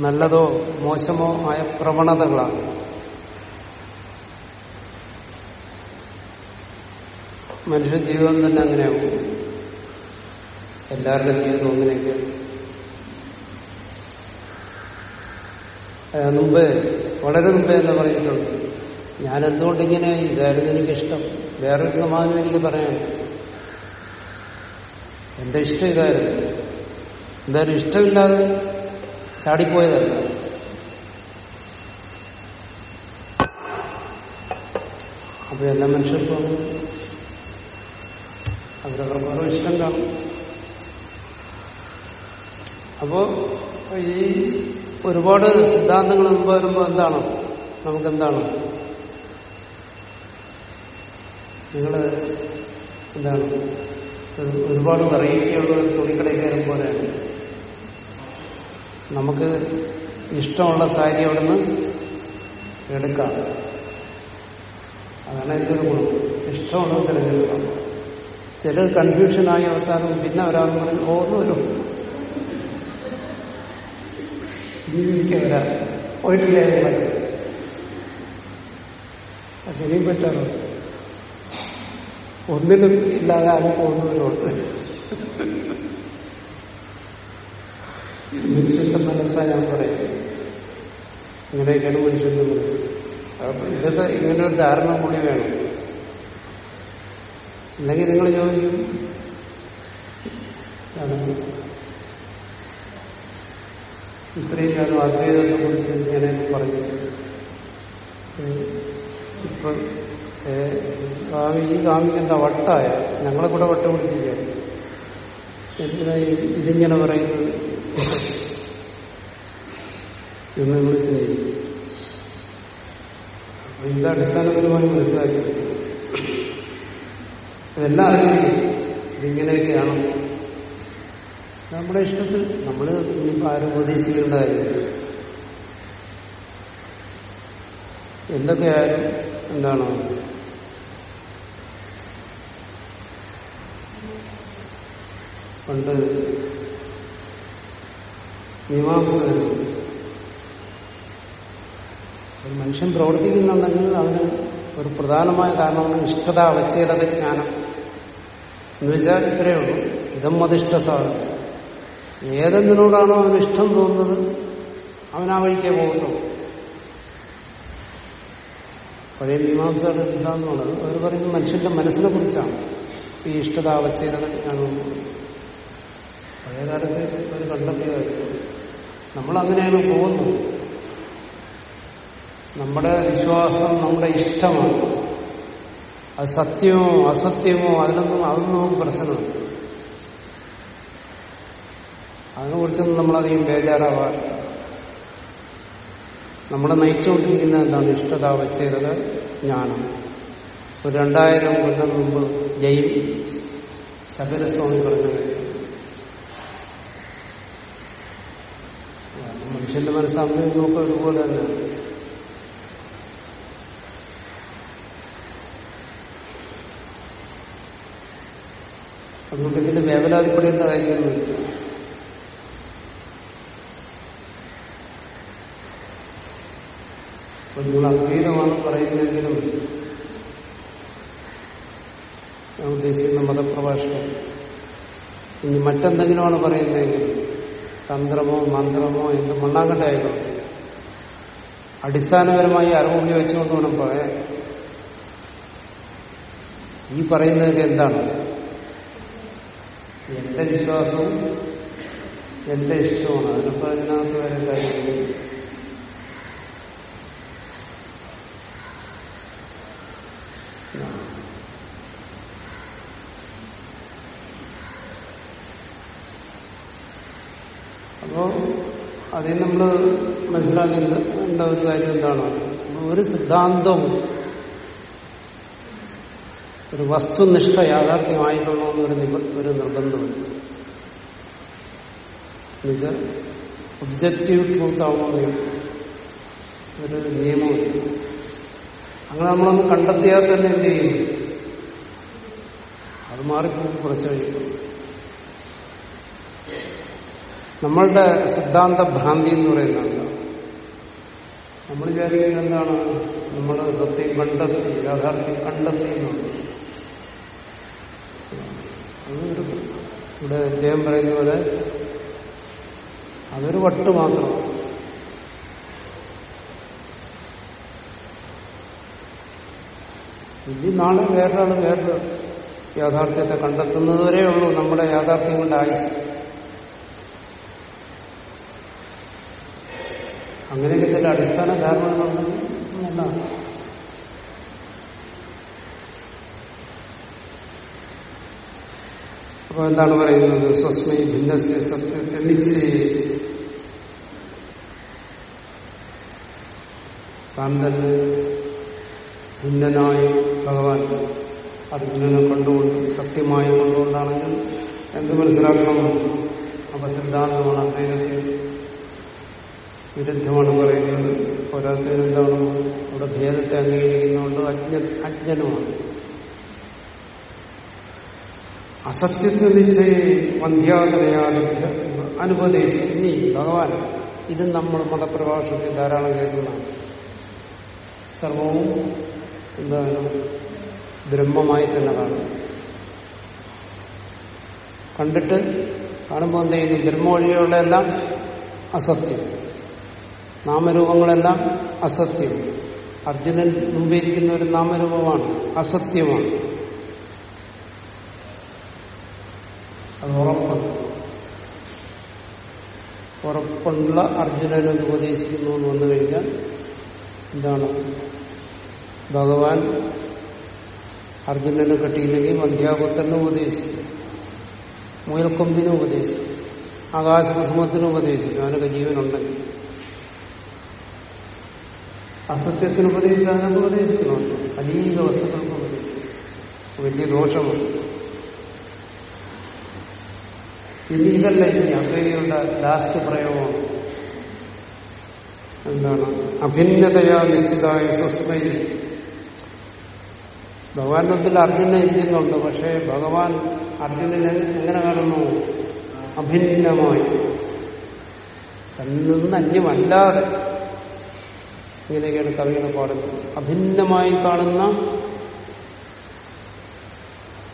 A: നല്ലതോ മോശമോ ആയ പ്രവണതകളാണ്. മനുഷ്യ ജീവിതം തന്നെ അങ്ങനെയാവും എല്ലാവരുടെ ജീവിതം അങ്ങനെയൊക്കെ. മുമ്പ് വളരെ മുമ്പേ എന്ന് പറഞ്ഞിട്ടുണ്ട് ഞാൻ എന്തുകൊണ്ട് ഇങ്ങനെ ഇതായിരുന്നു എനിക്കിഷ്ടം. വേറൊരു സമാധാനം എനിക്ക് പറയാൻ. എന്റെ ഇഷ്ടം ഇതായിരുന്നു. എന്തായാലും ഇഷ്ടമില്ലാതെ ചാടിപ്പോയതല്ല. അപ്പൊ എല്ലാ മനുഷ്യർക്കും അവരവർക്ക് ഓരോ ഇഷ്ടം കാണും അപ്പോ ഈ ഒരുപാട് സിദ്ധാന്തങ്ങൾ മുമ്പ് വരുമ്പോൾ എന്താണ്? നമുക്കെന്താണ്? നിങ്ങൾ എന്താണ്? ഒരുപാട് വെറൈറ്റിയുള്ള ഒരു തുണിക്കടയിൽ പോലെയാണ് നമുക്ക് ഇഷ്ടമുള്ള സാരി അവിടെ നിന്ന് എടുക്കാം. അതാണ് ഒരു ഗുണം. ഇഷ്ടമുള്ളത് തിരഞ്ഞെടുക്കാം. ചിലർ കൺഫ്യൂഷനായി അവസാനം പിന്നെ ഒരാൾ പറഞ്ഞു പോകുന്നു വരും ജീവിക്ക വരാം. പോയിട്ടില്ല അതിനെയും പറ്റാറോ. ഒന്നിനും ഇല്ലാതെ ആരും പോകുന്നവരുണ്ട്. മനുഷ്യന്റെ മനസ്സാ ഞാൻ പറയും. ഇങ്ങനെയൊക്കെയാണ് മനുഷ്യന്റെ മനസ്സ്. അപ്പൊ ഇതൊക്കെ ഇങ്ങനെ ഒരു ധാരണ കൂടി വേണം. അല്ലെങ്കിൽ നിങ്ങൾ ചോദിക്കും. ഇത്രയും കാലം അദ്വൈതത്തെ കുറിച്ച് ഇങ്ങനെ പറഞ്ഞു. ഇപ്പൊ ഈ സ്വാമിക്ക് എന്താ വട്ടായ? ഞങ്ങളെ കൂടെ വട്ട പിടിപ്പിക്കുക. എന്തിനാ ഇതിങ്ങനെ പറയുന്നത്? എന്ന് നിങ്ങൾ ചിന്തിക്കും അപ്പൊ ഇത് അടിസ്ഥാനപരമായി മനസ്സിലാക്കി. ഇതെല്ലാം അറിഞ്ഞിരിക്കും ഇതിങ്ങനെയൊക്കെയാണ്. നമ്മുടെ ഇഷ്ടത്തിൽ നമ്മൾ ഇനിയിപ്പോ ആരും ഉപദേശിക്കേണ്ട കാര്യമില്ല. എന്തൊക്കെയായാലും എന്താണ്? പണ്ട് മീമാംസ ഒരു മനുഷ്യൻ പ്രവർത്തിക്കുന്നുണ്ടെങ്കിൽ അവന് ഒരു പ്രധാനമായ കാരണമാണ് ഇഷ്ടത അവച്ഛേദക ജ്ഞാനം. എന്ന് വെച്ചാൽ ഇത്രയേ ഉള്ളൂ. ഇതം മതിഷ്ട സാധനം ഏതെന്തിനോടാണോ അവന് ഇഷ്ടം തോന്നുന്നത് അവൻ ആ വഴിക്കേ പോകുന്നു പഴയ മീമാംസയുടെ സിദ്ധാന്തമാണ് അവർ പറയുന്നത് മനുഷ്യന്റെ മനസ്സിനെ കുറിച്ചാണ്. ഈ ഇഷ്ടത അവച്ഛേദക ജ്ഞാനം പഴയ കാലത്ത് അവർ കണ്ടെത്തിയതായിരുന്നു നമ്മളങ്ങനെയാണ് പോകുന്നത്. നമ്മുടെ വിശ്വാസം നമ്മുടെ ഇഷ്ടമാണ്. അത് സത്യമോ അസത്യമോ അതിനൊന്നും അതൊന്നും നമുക്ക് പ്രശ്നമില്ല. അതിനെക്കുറിച്ചൊന്നും നമ്മളധികം ബേജാറാവാറില്ല നമ്മളെ നയിച്ചുകൊണ്ടിരിക്കുന്ന എന്താണ് ഇഷ്ടത വച്ചേതക ജ്ഞാനം. ഒരു രണ്ടായിരം കൊല്ലം മുമ്പ് ജൈവ സകരസ്വാമി പറഞ്ഞത്. മനുഷ്യന്റെ മനസ്സാകുമ്പോൾ നോക്കുക ഒരുപോലെ തന്നെ. അതുകൊണ്ട് ഇതിന്റെ വേവലാതിപ്പെടേണ്ട കാര്യമൊന്നുമില്ല അപ്പൊ നിങ്ങൾ അദ്വൈതമാണ് പറയുന്നതെങ്കിലും ഞാൻ ഉദ്ദേശിക്കുന്ന മതപ്രഭാഷണം. ഇനി മറ്റെന്തെങ്കിലുമാണ് പറയുന്നതെങ്കിൽ തന്ത്രമോ മന്ത്രമോ എന്ത് മണ്ണാങ്കണ്ടായിക്കോട്ടെ അടിസ്ഥാനപരമായി അറിവ് ഉപയോഗിച്ചുകൊണ്ട് വേണം പറയാൻ. ഈ പറയുന്നതൊക്കെ എന്താണ്? എന്റെ വിശ്വാസവും എന്റെ ഇഷ്ടമാണ് അതിനിപ്പോ അതിനകത്ത് വരെ കാര്യമില്ല അപ്പോ അതിൽ നമ്മൾ മനസ്സിലാക്കേണ്ട ഒരു കാര്യം എന്താണ്? ഒരു സിദ്ധാന്തവും ഒരു വസ്തുനിഷ്ഠ യാഥാർത്ഥ്യമായിക്കൊള്ളണമെന്നൊരു നിബ- ഒരു നിർബന്ധമുണ്ട്. എന്നുവെച്ചാൽ ഒബ്ജക്റ്റീവ് ട്രൂത്ത് ആവണമെന്ന് ഒരു നിയമമുണ്ട് അങ്ങനെ നമ്മളൊന്ന് കണ്ടെത്തിയാൽ തന്നെ എന്ത് ചെയ്യും? അത് മാറിപ്പോകും കുറച്ച് കഴിയുമ്പോൾ. നമ്മളുടെ സിദ്ധാന്ത ഭ്രാന്തി എന്ന് പറയുന്നത് നമ്മൾ വിചാരിക്കുന്നത് എന്താണ്? നമ്മൾ സത്യം കണ്ടെത്തി യാഥാർത്ഥ്യം കണ്ടെത്തി എന്നുള്ളത് അതൊരു ഇവിടെ അദ്ദേഹം പറയുന്ന പോലെ അതൊരു വട്ട് മാത്രം. ഇനി നാളെ വേറൊരാൾ വേറൊരു യാഥാർത്ഥ്യത്തെ കണ്ടെത്തുന്നത് വരേ ഉള്ളൂ നമ്മുടെ യാഥാർത്ഥ്യം കൊണ്ട് ആയുസ്. അങ്ങനെയൊക്കെ ഇതിന്റെ അടിസ്ഥാന ധാരണ നല്ലതാണ് അപ്പൊ എന്താണ് പറയുന്നത്? സ്വസ്മൈ ഭിന്നസ്യ സത്യത്തെ നിശ്ചയ. താൻ തന്നെ ഭിന്നനായ ഭഗവാൻ അർജുനനെ കണ്ടുകൊണ്ട് സത്യമായി കൊണ്ടുകൊണ്ടാണെങ്കിൽ എന്ത് മനസ്സിലാക്കണം? അപ്പൊ സിദ്ധാന്തമാണ് അദ്ദേഹത്തിൽ വിരുദ്ധമാണ് പറയുന്നത്. പോരാത്തതിന് എന്താണ് അവിടെ ഭേദത്തെ അംഗീകരിക്കുന്നതുകൊണ്ട് അജ്ഞ അജ്ഞനുമാണ്. അസത്യത്തെ നിശ്ചയ വന്ധ്യാതനയാലഭ്യ അനുപദേശം ഇനി ഭഗവാൻ. ഇത് നമ്മൾ മതപ്രഭാഷണത്തിൽ ധാരാളം കേൾക്കുന്നതാണ് സർവവും എന്താണ്? ബ്രഹ്മമായി തന്നെ കാണും കണ്ടിട്ട് കാണുമ്പോൾ എന്ത് ചെയ്യുന്നു? ബ്രഹ്മ വഴികളുടെയെല്ലാം അസത്യം. നാമരൂപങ്ങളെല്ലാം അസത്യം. അർജുനൻ മുമ്പിരിക്കുന്ന ഒരു നാമരൂപമാണ് അസത്യമാണ് അത് ഉറപ്പുണ്ട് ഉറപ്പുള്ള അർജുനനെ ഉപദേശിക്കുന്നു എന്ന് വന്നു കഴിഞ്ഞാൽ എന്താണ്? ഭഗവാൻ അർജുനനെ കെട്ടിയില്ലെങ്കിൽ മധ്യാപുത്രനെ ഉപദേശിക്കും. മുയൽക്കൊമ്പിനെ ഉപദേശിക്കും. ആകാശകുസുമത്തിന് ഉപദേശിക്കും. അവനൊക്കെ ജീവനുണ്ടെങ്കിൽ. അസത്യത്തിന് ഉപദേശിച്ച് അതിനൊക്കെ ഉപദേശിക്കണമല്ലോ അനീക വസ്തുക്കൾക്ക് ഉപദേശിക്കും. വലിയ ദോഷമാണ് ഇനി ഇതല്ല? ഇനി അദ്വൈതിയുടെ ലാസ്റ്റ് പ്രയോഗം. എന്താണ്? അഭിന്നതയാ നിശ്ചിതമായ സ്വസ്ഥയിൽ ഭഗവാനത്തിൽ അർജുനൻ ഇരിക്കുന്നുണ്ട് പക്ഷേ ഭഗവാൻ അർജുനനെ എങ്ങനെ കാണുന്നു? അഭിന്നമായി. തന്നിൽ നിന്ന് അന്യമല്ലാതെ ഇങ്ങനെയൊക്കെയാണ് കവികൾ പാടുന്നത് അഭിന്നമായി കാണുന്ന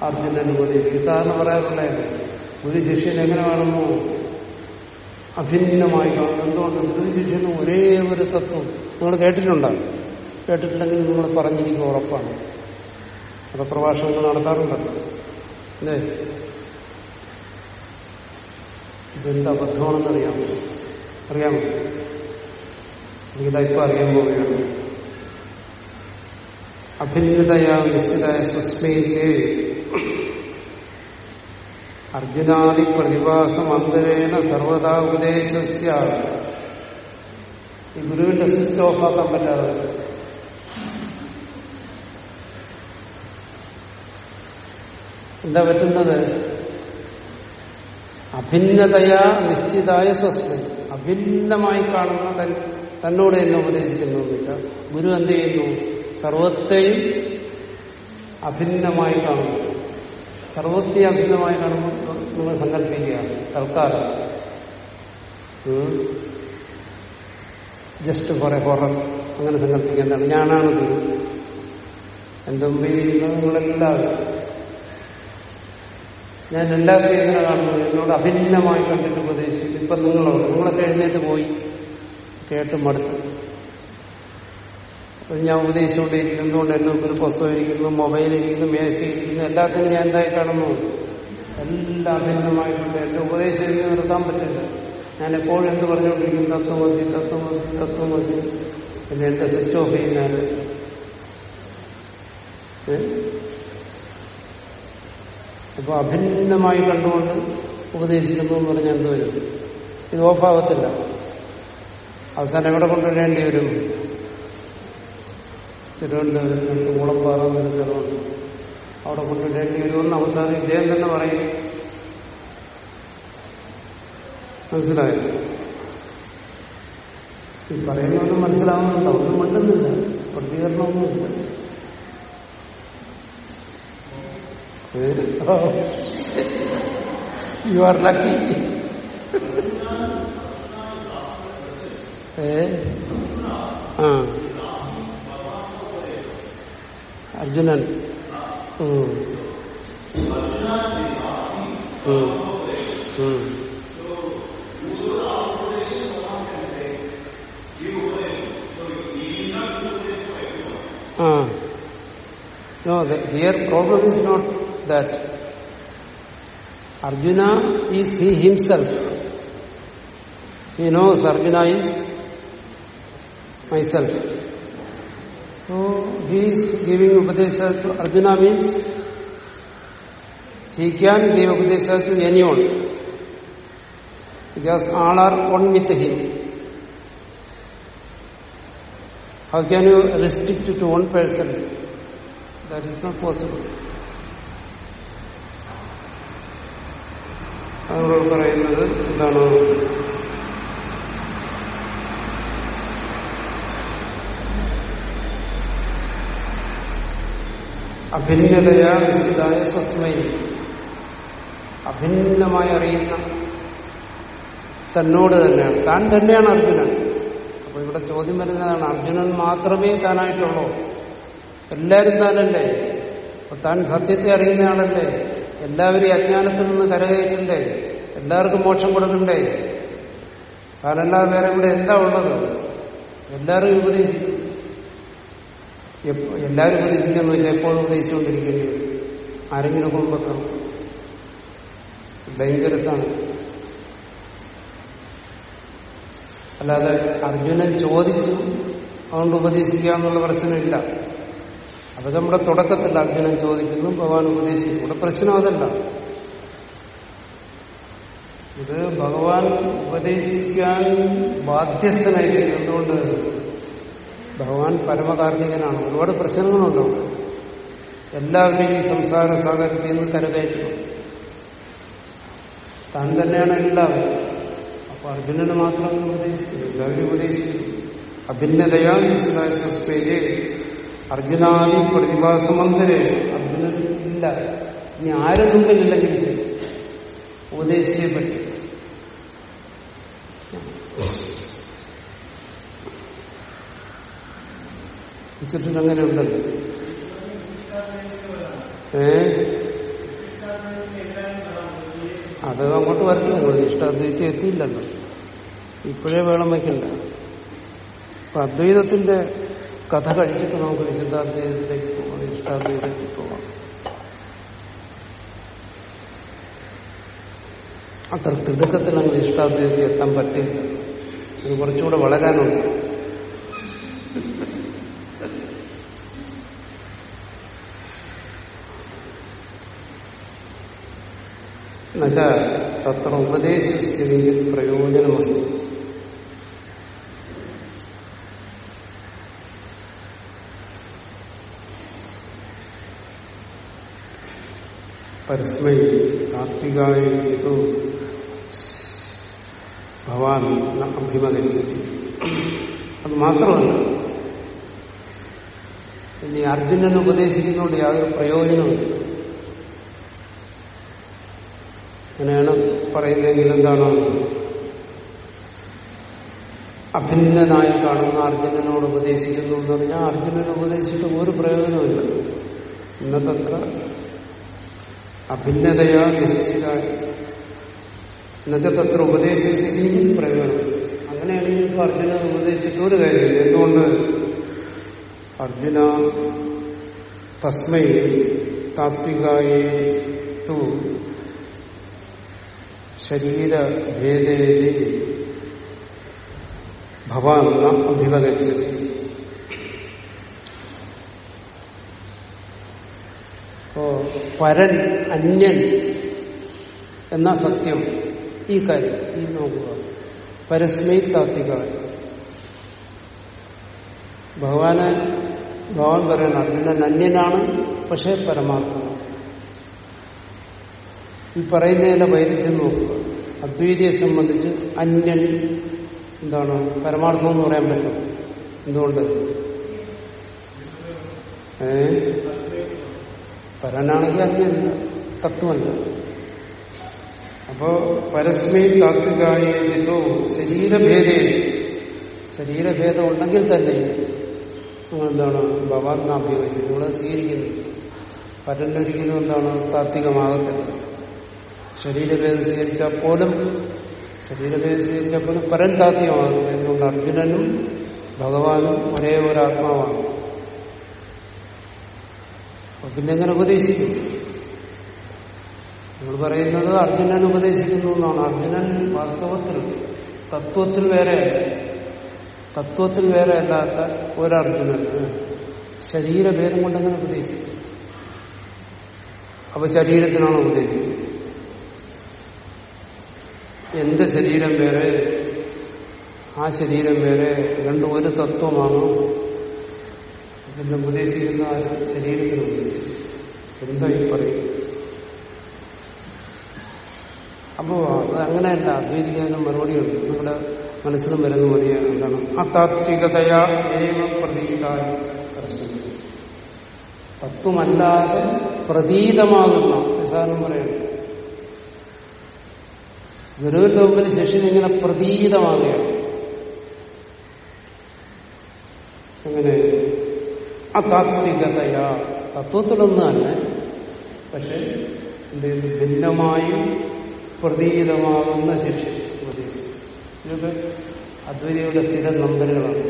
A: അർജുനൻ ഉപദേശിക്കും സാധാരണ പറയാറുള്ളത് ഒരു ശിഷ്യൻ എങ്ങനെ കാണുന്നു അഭിന്നമായി കാണുന്നു എന്തുകൊണ്ട് ഒരു ശിഷ്യനും ഒരേ ഒരു തത്വം നിങ്ങൾ കേട്ടിട്ടുണ്ടാകും കേട്ടിട്ടില്ലെങ്കിൽ നിങ്ങൾ പറഞ്ഞിരിക്കും ഉറപ്പാണ്. അത് പ്രഭാഷണങ്ങൾ നടത്താറുണ്ടല്ലോ അല്ലേ? ഇതെന്ത് അബദ്ധമാണെന്നറിയാമോ അറിയാമോ? അറിയാം ഇപ്പൊ അറിയാൻ പോവുകയാണ്. അഭിന്നതയാ നിശ്ചിതായ സുസ്മയിച്ച് അർജുനാദി പ്രതിഭാസം അന്തരേണ സർവതാ ഉപദേശസ്യ. ഈ ഗുരുവിന്റെ സ്വിച്ച് ഓഫ് ആക്കാൻ പറ്റാതെ എന്താ പറ്റുന്നത്? അഭിന്നതയാ നിശ്ചിതായ സ്വസ്മി. അഭിന്നമായി കാണുന്ന തൻ തന്നോട് തന്നെ ഉപദേശിക്കുന്നു എന്ന് വെച്ചാൽ ഗുരു എന്ത് ചെയ്യുന്നു? സർവത്തെയും അഭിന്നമായി കാണുന്നു. സർവത്തെയും അഭിന്നമായി നടന്നു നിങ്ങൾ സങ്കല്പിക്കുക. തൽക്കാലം. ജസ്റ്റ് ഫോർ എ ഹൊറർ അങ്ങനെ സങ്കല്പിക്കുക എന്താണ് ഞാനാണ് ഗുരു എന്റെ മുമ്പിൽ ഞാൻ എല്ലാ എങ്ങനെ കാണുന്നത് എന്നോട് അഭിന്നമായി കണ്ടിട്ട് ഉപദേശിച്ചു. ഇപ്പൊ നിങ്ങളോട്. നിങ്ങളൊക്കെ എഴുന്നേറ്റ് പോയി. കേട്ട് മടുത്ത്. ഞാൻ ഉപദേശിച്ചുകൊണ്ടിരിക്കുന്നു എന്തുകൊണ്ട് എന്റെ മുമ്പിൽ പുസ്തകം ഇരിക്കുന്നു മൊബൈൽ ഇരിക്കുന്നു മേശ ഇരിക്കുന്നു എല്ലാത്തിനും ഞാൻ എന്തായി കാണുന്നു എല്ലാം ഭിന്നമായിട്ടുണ്ട് എന്റെ ഉപദേശം എനിക്ക് നിർത്താൻ പറ്റില്ല. ഞാൻ എപ്പോഴും എന്ത് പറഞ്ഞുകൊണ്ടിരിക്കും തത്വമസി തത്വമസി തത്വമസി. പിന്നെ എന്റെ സ്വിച്ച് ഓഫ് ചെയ്യുന്ന അപ്പൊ അഭിന്നമായി കണ്ടുകൊണ്ട് ഉപദേശിക്കുന്നു എന്ന് പറഞ്ഞാൽ എന്ത് വരും? ഇത് ഓഫാകത്തില്ല അവസാനം എവിടെ കൊണ്ടുവരേണ്ടി വരും? തിരുവനന്തപുരത്ത് മുളമ്പാറ എന്നൊരു സ്ഥലമുണ്ട്. അവിടെ കൊണ്ടുവരേണ്ടി വരുമെന്ന് അവസാനം ഇദ്ദേഹം തന്നെ പറയും. മനസ്സിലായോ? ഈ പറയുന്നതൊന്നും മനസ്സിലാവുന്നുണ്ട്. ഒന്നും മണ്ടുന്നില്ല. പ്രതികരണമൊന്നുമില്ല. യു ആർ ലക്കി ഏ? ആ. അർജുനൻ ഉം. ഉം. ഉം. Ah. No, the, here problem is not that. Arjuna is he himself. He knows Arjuna is myself. So he is giving Upadesha to Arjuna means he can give Upadesha to anyone. Because all are one with him. How can you restrict it to one person? That is not possible. അതുകൊണ്ട് പറയുന്നത് എന്താണ് അഭിന്നതയാ നിശ്ചിതായ സ്വസ്മയി അഭിന്നമായി അറിയുന്ന തന്നോട് തന്നെയാണ്. താൻ തന്നെയാണ് അർജുനൻ. അപ്പൊ ഇവിടെ ചോദ്യം വരുന്നതാണ് അർജുനൻ മാത്രമേ താനായിട്ടുള്ളൂ. എല്ലാവരും താനല്ലേ? അപ്പൊ താൻ സത്യത്തെ അറിയുന്നയാളല്ലേ? എല്ലാവരും അജ്ഞാനത്തിൽ നിന്ന് കരകയറ്റണ്ടേ എല്ലാവർക്കും മോക്ഷം കൊടുക്കണ്ടേ? താനല്ലാതെ വേറെ ഇവിടെ എന്താ ഉള്ളത്? എല്ലാവരും ഉപദേശിക്കും. എല്ലാവരും ഉപദേശിക്കുന്നു വെച്ചാൽ എപ്പോഴും ഉപദേശിച്ചുകൊണ്ടിരിക്കേണ്ടി വരും. ആരെങ്കിലും കുടുംബക്കാം ഡേഞ്ചറസാണ്. അല്ലാതെ അർജുനൻ ചോദിച്ചു അതുകൊണ്ട് ഉപദേശിക്കുക എന്നുള്ള പ്രശ്നമില്ല. അത് നമ്മുടെ തുടക്കത്തിൽ അർജുനൻ ചോദിക്കുന്നു ഭഗവാൻ ഉപദേശിക്കുന്നു. ഇവിടെ പ്രശ്നം അതല്ല. ഇത് ഭഗവാൻ ഉപദേശിക്കാൻ ബാധ്യസ്ഥനായിരിക്കും എന്തുകൊണ്ട്? ഭഗവാൻ പരമകാർമ്മികനാണ് ഒരുപാട് പ്രശ്നങ്ങളുണ്ടോ എല്ലാവരുടെയും ഈ സംസാര സാഗരത്തിൽ നിന്ന് കരകയറ്റണം താൻ തന്നെയാണ് എല്ലാവരും. അപ്പൊ അർജുനന് മാത്രം ഉപദേശിക്കുന്നു. എല്ലാവരും ഉപദേശിക്കുന്നു. അഭിന്നതയാ വിശുദ്ധാശ്വസ്പേര് അർജുനാദി പ്രതിഭാസമന്ദിരെ അർജുനൻ ഇല്ല. ഇനി ആരും മുമ്പിലില്ലെങ്കിൽ ശരി ഉപദേശിച്ചേ പറ്റും. ചുറ്റും അങ്ങനെ ഉണ്ടല്ലോ. ഏ? അത് അങ്ങോട്ട് വരട്ടെ നിങ്ങൾ ഇഷ്ടാദ്വൈത്യം എത്തിയില്ലല്ലോ. ഇപ്പോഴേ വേളം വയ്ക്കണ്ട അപ്പൊ അദ്വൈതത്തിന്റെ കഥ കഴിച്ചിട്ട് നമുക്ക് വിശുദ്ധാദ്വൈതത്തിലേക്ക് പോകാം ഇഷ്ടാദ്വൈതത്തിൽ പോകാം അത്ര തിടുക്കത്തിൽ നമ്മൾ ഇഷ്ടാദ്വൈതത്തിൽ എത്താൻ പറ്റില്ല ഇത് കുറച്ചുകൂടെ വളരാനുണ്ട്. എന്നുവെച്ച തത്ര ഉപദേശസ്യ പ്രയോജനമസ്തി. പരസ്മൈ താത്വികായോ ഭവാൻ അഭിമഗച്ചതി അത് മാത്രമല്ല ഇനി അർജുനൻ ഉപദേശിക്കുന്നതുകൊണ്ട് യാതൊരു പ്രയോജനമില്ല അങ്ങനെയാണ് പറയുന്നതെങ്കിൽ എന്താണ്? അഭിന്നനായി കാണുന്ന അർജുനനോട് ഉപദേശിക്കുന്നു എന്ന് പറഞ്ഞാൽ അർജുനനെ ഉപദേശിച്ചിട്ട് ഒരു പ്രയോജനമില്ല ഇന്നത്തെ അത്ര അഭിന്നതയാ നിശ്ചിത ഇന്നത്തെ തത്ര ഉപദേശിച്ചെങ്കിൽ പ്രയോജനം. അങ്ങനെയാണെങ്കിൽ ഇപ്പൊ അർജുനൻ ഉപദേശിച്ചിട്ട് ഒരു കാര്യമില്ല. എന്തുകൊണ്ട്? അർജുന തസ്മൈ താത്വികായേ ശരീരഭേദേതി ഭവാൻ അഭിവഗച്ചതി അപ്പോ പരൻ അന്യൻ എന്ന സത്യം ഈ കാര്യം ഈ നോക്കുക. പരസ്മൈ താത്വിക ഭഗവാന് ഭഗവാൻ പറയണം അർജുനൻ അന്യനാണ് പക്ഷേ പരമാർത്ഥം ഈ പറയുന്നതിന്റെ വൈരുദ്ധ്യം നോക്കുക. അദ്വൈതിയെ സംബന്ധിച്ച് അന്യൻ എന്താണ്? പരമാർത്ഥം എന്ന് പറയാൻ പറ്റും. എന്തുകൊണ്ട്? ഏ? പരനാണെങ്കിൽ അന്യല്ല തത്വമല്ല. അപ്പോ പരസ്മൈ താത്വികായോ ശരീരഭേദേ. ശരീരഭേദം ഉണ്ടെങ്കിൽ തന്നെ എന്താണ്? ഭഗവാൻ നാഭ്യോഗിച്ചത് നിങ്ങളെ സ്വീകരിക്കുന്നു. പരനൊരിക്കലും എന്താണ്? താത്വികമാകത്തില്ല. ശരീരഭേദം സ്വീകരിച്ചാൽ പോലും ശരീരഭേദം സ്വീകരിച്ചാൽ പോലും പരൻ താത്യമാകുന്നു എന്തുകൊണ്ട്? അർജുനനും ഭഗവാനും ഒരേ ഒരു ആത്മാവാണ്. പിന്നെ എങ്ങനെ ഉപദേശിക്കും? നിങ്ങൾ പറയുന്നത് അർജുനൻ ഉപദേശിക്കുന്നു എന്നാണ്. അർജുനൻ വാസ്തവത്തിൽ തത്വത്തിൽ വേറെ തത്വത്തിൽ വേറെ അല്ലാത്ത ഒരർജുനന് ശരീരഭേദം കൊണ്ടെങ്ങനെ ഉപദേശിക്കും? അപ്പൊ ശരീരത്തിനാണ് ഉപദേശിക്കുന്നത്? എന്റെ ശരീരം വേറെ ആ ശരീരം വേറെ രണ്ടും ഒരു തത്വമാണ്. ഇതിന്റെ ഉപദേശിക്കുന്ന ശരീരത്തിന് ഉപദേശിച്ചു. എന്താ ഈ പറയും അപ്പോ അത് അങ്ങനെയല്ല അദ്വൈതിക്കാനും മറുപടിയുണ്ട് നിങ്ങളുടെ മനസ്സിലും വരുന്ന മതിയ എന്താണ്? അതാത്വികതയാ ഏവ പ്രതീകാര തത്വമല്ലാതെ പ്രതീതമാകുന്ന നിസാരം പറയണം ഗുരുവിന്റെ മുമ്പിൽ ശിഷ്യൻ ഇങ്ങനെ പ്രതീതമാകുകയാണ്. അങ്ങനെ അതാത്വികതയാ തത്വത്തിലൊന്നു തന്നെ പക്ഷെ എന്ത് ഭിന്നമായും പ്രതീതമാകുന്ന ശിഷ്യൻ ഉപദേശിച്ചു ഇതൊക്കെ അദ്വൈതയുടെ സ്ഥിര നമ്പരുകളാണ്.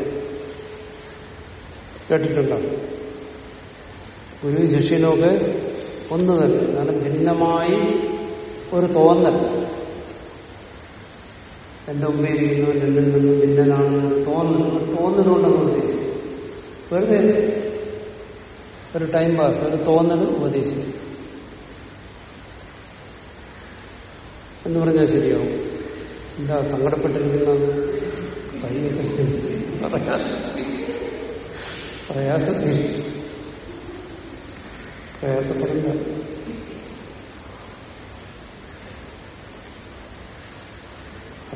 A: കേട്ടിട്ടുണ്ടോ? ഗുരു ശിഷ്യനൊക്കെ ഒന്ന് തന്നെ എന്നാണ് ഭിന്നമായി ഒരു തോന്നൽ. എന്റെ മുമ്പേ ഇരിക്കുന്നവൻ എന്നിൽ നിന്ന് ഭിന്നനാണെന്ന് തോന്നുന്നു. തോന്നലുണ്ടെന്ന് ഉപദേശിക്കും വെറുതെ ഒരു ടൈം പാസ് ഒരു തോന്നൽ ഉപദേശിക്കും എന്ന് പറഞ്ഞാൽ ശരിയാവും. എന്താ സങ്കടപ്പെട്ടിരിക്കുന്നത്? പ്രയാസത്തിൽ. പ്രയാസപ്പെടില്ല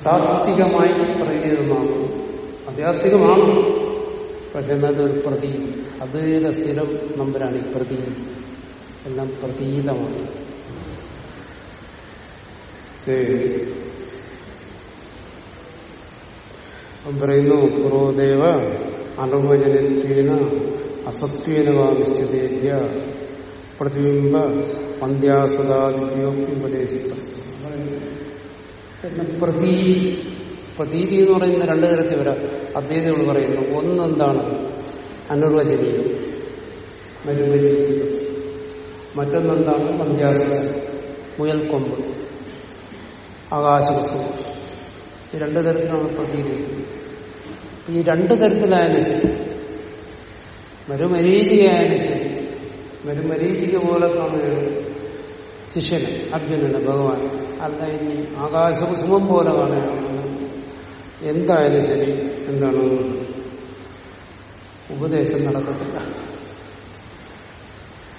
A: അതാത്വികമായി പറയുന്നതാണ് അധ്യാത്മികമാണ് പക്ഷെ എന്നാലും ഒരു പ്രതി അതിന്റെ സ്ഥിരം നമ്പരാണ്? ഈ പ്രതി എല്ലാം പ്രതീതമാണ്. പറയുന്നു പൂർവദേവ അനുഭവജനത്വേന അസത്വേന വാ നിശ്ചിതേഭ്യ പ്രതിബിംബ പന്ധ്യാസുതാദിത്യോപദേശിത പിന്നെ പ്രതീതി പ്രതീതി എന്ന് പറയുന്ന രണ്ട് തരത്തിൽ വരാം. അദ്വൈതകൾ പറയുന്നു. ഒന്ന് എന്താണ് അനുർവചനീയം. മരുമരീചിതം. മറ്റൊന്നെന്താണ്? പന്ധ്യാസുത മുയൽക്കൊമ്പ്. ആകാശവസ്തു. ഈ രണ്ട് തരത്തിലാണ് പ്രതീതി. ഈ രണ്ട് തരത്തിലായാലും ശരി. മരുമരീചികയായാലും ശരി. മരുമരീചിക പോലെ കാണുകയാണ്. ശിഷ്യന് അർജുനന് ഭഗവാൻ. അല്ല ഇനി ആകാശകുസുമം പോലെ കാണുകയാണെന്ന് എന്തായാലും ശരി എന്താണ്? ഉപദേശം നടക്കത്തില്ല.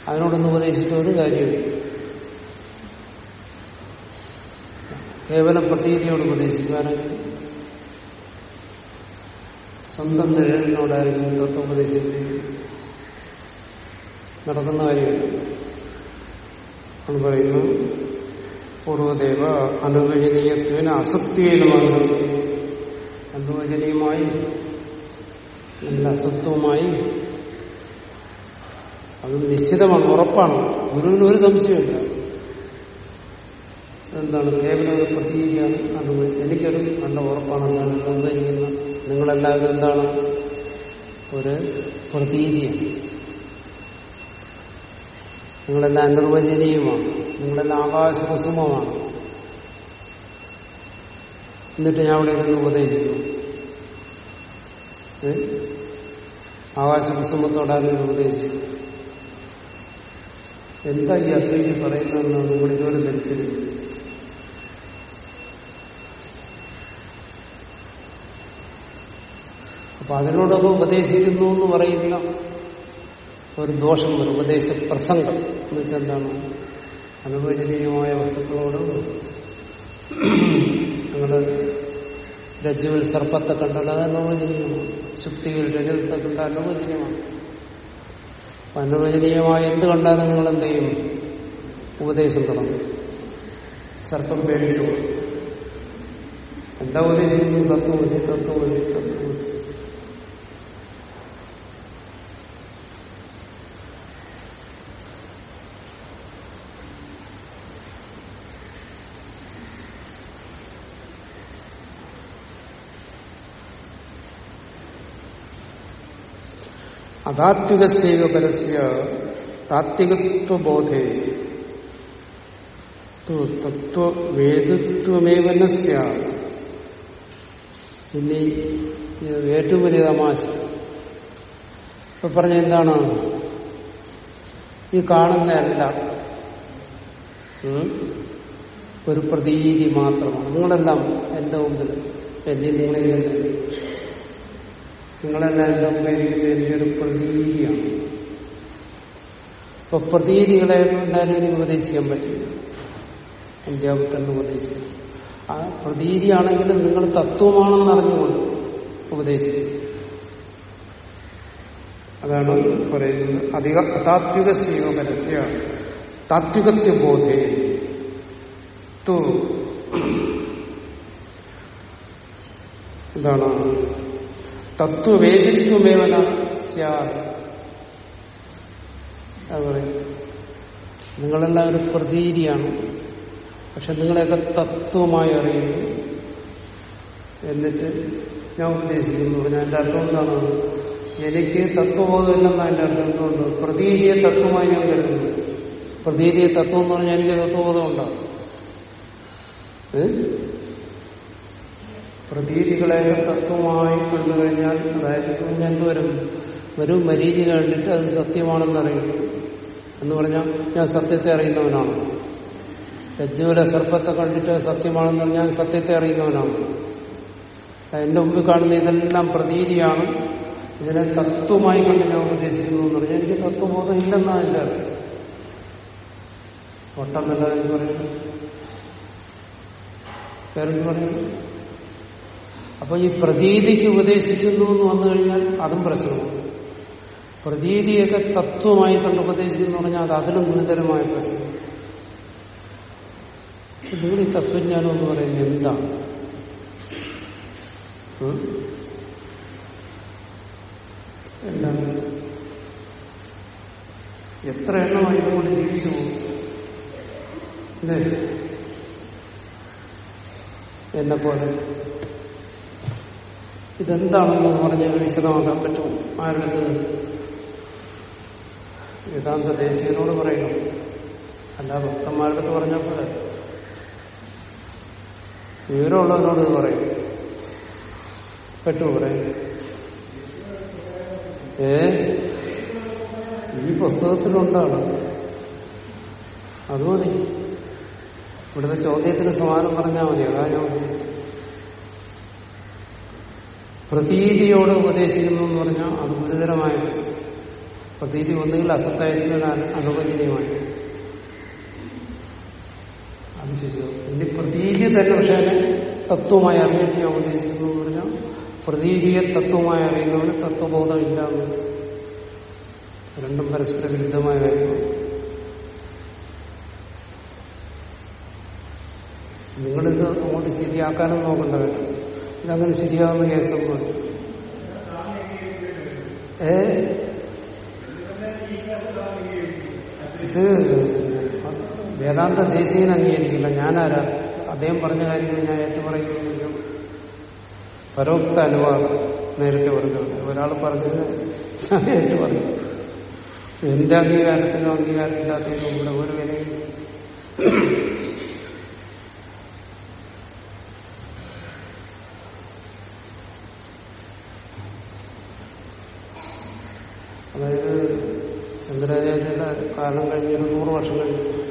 A: അതിനോടൊന്ന് ഉപദേശിച്ചിട്ട് ഒരു കാര്യമില്ല കേവലം പ്രതീതിയോട് ഉപദേശിക്കുകയാണെങ്കിൽ സ്വന്തം നിഴലിനോടായിരുന്നു നിഴലിനോടായിരിക്കും തത്വോപദേശിച്ച് നടക്കുന്ന കാര്യമില്ല. അത് പറയുന്നു. പൂർവദേവ അനുവചനീയത്വന അസക്തിയിലുമാണ് അനുവചനീയമായി നല്ല അസത്വമായി അത് നിശ്ചിതമാണ് ഉറപ്പാണ്. ഗുരുവിന് ഒരു സംശയമില്ല എന്താണ് കേവലം ഒരു പ്രതീതിയാണ് അനുഭവം എനിക്കൊരു നല്ല ഉറപ്പാണ്. എന്താണ് സംഭവിക്കുന്ന നിങ്ങളെല്ലാവരും എന്താണ്? ഒരു പ്രതീതിയാണ്. നിങ്ങളെല്ലാം അനിർവചനീയമാണ് നിങ്ങളെല്ലാം ആകാശകുസുമമാണ് എന്നിട്ട് ഞാൻ അവിടെ ഇരുന്ന് ഉപദേശിക്കുന്നു. ആകാശകുസുമത്തോടാരും ഉപദേശിക്കുന്നു. എന്താ ഈ അദ്വൈതി പറയുന്നതെന്ന് നമ്മൾ ഇതുവരെ ധരിച്ചിരുന്നു? അപ്പൊ അതിനോടൊപ്പം ഉപദേശിക്കുന്നു എന്ന് പറയുന്ന ഒരു ദോഷം ഒരു ഉപദേശ പ്രസംഗം എന്ന് വെച്ചാൽ എന്താണ്? അനുവചനീയമായ വസ്തുക്കളോട് നിങ്ങളുടെ രജ്ജുവിൽ സർപ്പത്തെ കണ്ടാൽ അത് അനുവചനീയമാണ് ശുക്തിയിൽ രജതത്തെ കണ്ടാൽ അനുവചനീയമാണ് അനുവചനീയമായ എന്ത് കണ്ടാലും നിങ്ങൾ എന്ത് ചെയ്യും? ഉപദേശം തുടങ്ങും. സർപ്പം പേടിച്ചു. എന്താ ഉപദേശിക്കുന്നത് തത്വമസി തത്വമസി തത്വമസി അതാത്വികസൈവ പരസ്യ താത്വികത്വബോധേ. തു തത്വവേദിത്വമേവ ന സ്യാത്. ഇനി ഏറ്റവും വലിയ തമാശ. ഇപ്പൊ പറഞ്ഞ എന്താണ്? ഈ കാണുന്നതല്ല ഒരു പ്രതീതി മാത്രമാണ്. നിങ്ങളെല്ലാം എന്റെ മുമ്പിൽ എന്നെ നിങ്ങളെ നിങ്ങളെല്ലാം എന്റെ ഉപയോഗിക്കുന്നത് എന്റെ ഒരു പ്രതീതിയാണ്. അപ്പൊ പ്രതീതികളെ എന്തായാലും എനിക്ക് ഉപദേശിക്കാൻ പറ്റില്ല. അന്ത്യാപുത്രന് ഉപദേശിക്കും. ആ പ്രതീതിയാണെങ്കിലും നിങ്ങൾ തത്വമാണെന്ന് അറിഞ്ഞുകൊണ്ട് ഉപദേശിക്കും. അതാണ് പറയുന്നത്. അധിക താത്വിക സീവപരസ്യ താത്വികത്വബോധേ എന്താണ് തത്വവേദിത്വമേവന നിങ്ങളെല്ലാം ഒരു പ്രതീതിയാണ്. പക്ഷെ നിങ്ങളെയൊക്കെ തത്വമായി അറിയുന്നു. എന്നിട്ട് ഞാൻ ഉദ്ദേശിക്കുന്നു ഞാൻ എന്റെ അർത്ഥം എന്താണ്? എനിക്ക് തത്വബോധമില്ലെന്നാണ് എന്റെ അർത്ഥം എന്തുകൊണ്ട്? പ്രതീതിയെ തത്വമായി ഞാൻ കരുതുന്നു. പ്രതീതിയെ തത്വം എന്ന് പറഞ്ഞാൽ എനിക്ക് തത്വബോധം ഉണ്ടാവും ഏ? പ്രതീതികളെ തത്വമായി കണ്ടു കഴിഞ്ഞാൽ അതായത് എന്തുവരും എന്ത് വരും ഒരു മരീചി കണ്ടിട്ട് അത് സത്യമാണെന്ന് അറിയുന്നു. എന്ന് പറഞ്ഞാൽ ഞാൻ സത്യത്തെ അറിയുന്നവനാണ്. രജ്ജുവിലെ സർപ്പത്തെ കണ്ടിട്ട് സത്യമാണെന്ന് പറഞ്ഞാൽ സത്യത്തെ അറിയുന്നവനാണ്. എന്റെ മുമ്പിൽ കാണുന്ന ഇതെല്ലാം പ്രതീതിയാണ്. ഇതിനെ തത്വമായി കണ്ട് ഞാൻ ഉദ്ദേശിക്കുന്നു എന്ന് പറഞ്ഞാൽ എനിക്ക് തത്വബോധം ഇല്ലെന്നാണ് എന്റെ അർത്ഥം ഒട്ടെന്നല്ല എന്ന് പറയുന്നു പേരെന്ന് അപ്പൊ ഈ പ്രതീതിക്ക് ഉപദേശിക്കുന്നു എന്ന് വന്നു കഴിഞ്ഞാൽ അതും പ്രശ്നമാണ്. പ്രതീതിയൊക്കെ തത്വമായി കണ്ട് ഉപദേശിക്കുന്നു പറഞ്ഞാൽ അത് അതിലും ഗുരുതരമായ പ്രശ്നം. ഈ തത്വജ്ഞാനം എന്ന് പറയുന്നത് എന്താണ്? എന്താണ്? എത്ര എണ്ണമായി ഇതുകൊണ്ട് ജീവിച്ചു പോകും? എന്നെ പോലെ ഇതെന്താണെന്ന് പറഞ്ഞ് വിശദമാക്കാൻ പറ്റും. ആരുടെ വേദാന്ത ദേശീയനോട് പറയണം. അല്ല ഭക്തന്മാരുടെ പറഞ്ഞാൽ പോലെ വിവരമുള്ളവരോട് ഇത് പറയും. പറ്റുമോ പറയാൻ? ഏ? ഈ പുസ്തകത്തിലുണ്ടാണ്. അത് മതി. ഇവിടുത്തെ ചോദ്യത്തിന് സമാനം പറഞ്ഞാൽ മതി. അതാ ഞാൻ ഉദ്ദേശിച്ചത്. പ്രതീതിയോട് ഉപദേശിക്കുന്നു എന്ന് പറഞ്ഞാൽ അത് ഗുരുതരമായ പ്രതീതി ഒന്നുകിൽ അസത്തായിരിക്കും അനുവചനീയമായി അത് ശരിയാവും ഇനി പ്രതീതി തന്നെ പക്ഷെ അതിനെ തത്വമായി അറിഞ്ഞിട്ട് ഞാൻ ഉദ്ദേശിക്കുന്നു എന്ന് പറഞ്ഞാൽ പ്രതീതിയെ തത്വമായി അറിയുന്നവന് തത്വബോധം ഇല്ല രണ്ടും പരസ്പര വിരുദ്ധമായ കാര്യമാണ്. നിങ്ങളിത് അങ്ങോട്ട് ശരിയാക്കാനും നോക്കേണ്ട കേട്ടോ. ഇതങ്ങനെ ശരിയാവുന്ന കേസ് സംഭവിച്ചു ഏ? ഇത് വേദാന്ത ദേശീയൻ അംഗീകരിക്കില്ല. ഞാനാരാ? അദ്ദേഹം പറഞ്ഞ കാര്യങ്ങൾ ഞാൻ ഏറ്റുപറയുന്നില്ല പരോക്ത അനുവാദം നേരത്തെ പറഞ്ഞത് ഒരാൾ പറഞ്ഞത് ഞാൻ ഏറ്റു പറഞ്ഞു എന്റെ അംഗീകാരത്തിനോ അംഗീകാരമില്ലാത്തതിനും ഇവിടെ ഒരു വിലയും അതായത് ശങ്കരാചാര്യരുടെ കാലം കഴിഞ്ഞൊരു നൂറ് വർഷം കഴിഞ്ഞു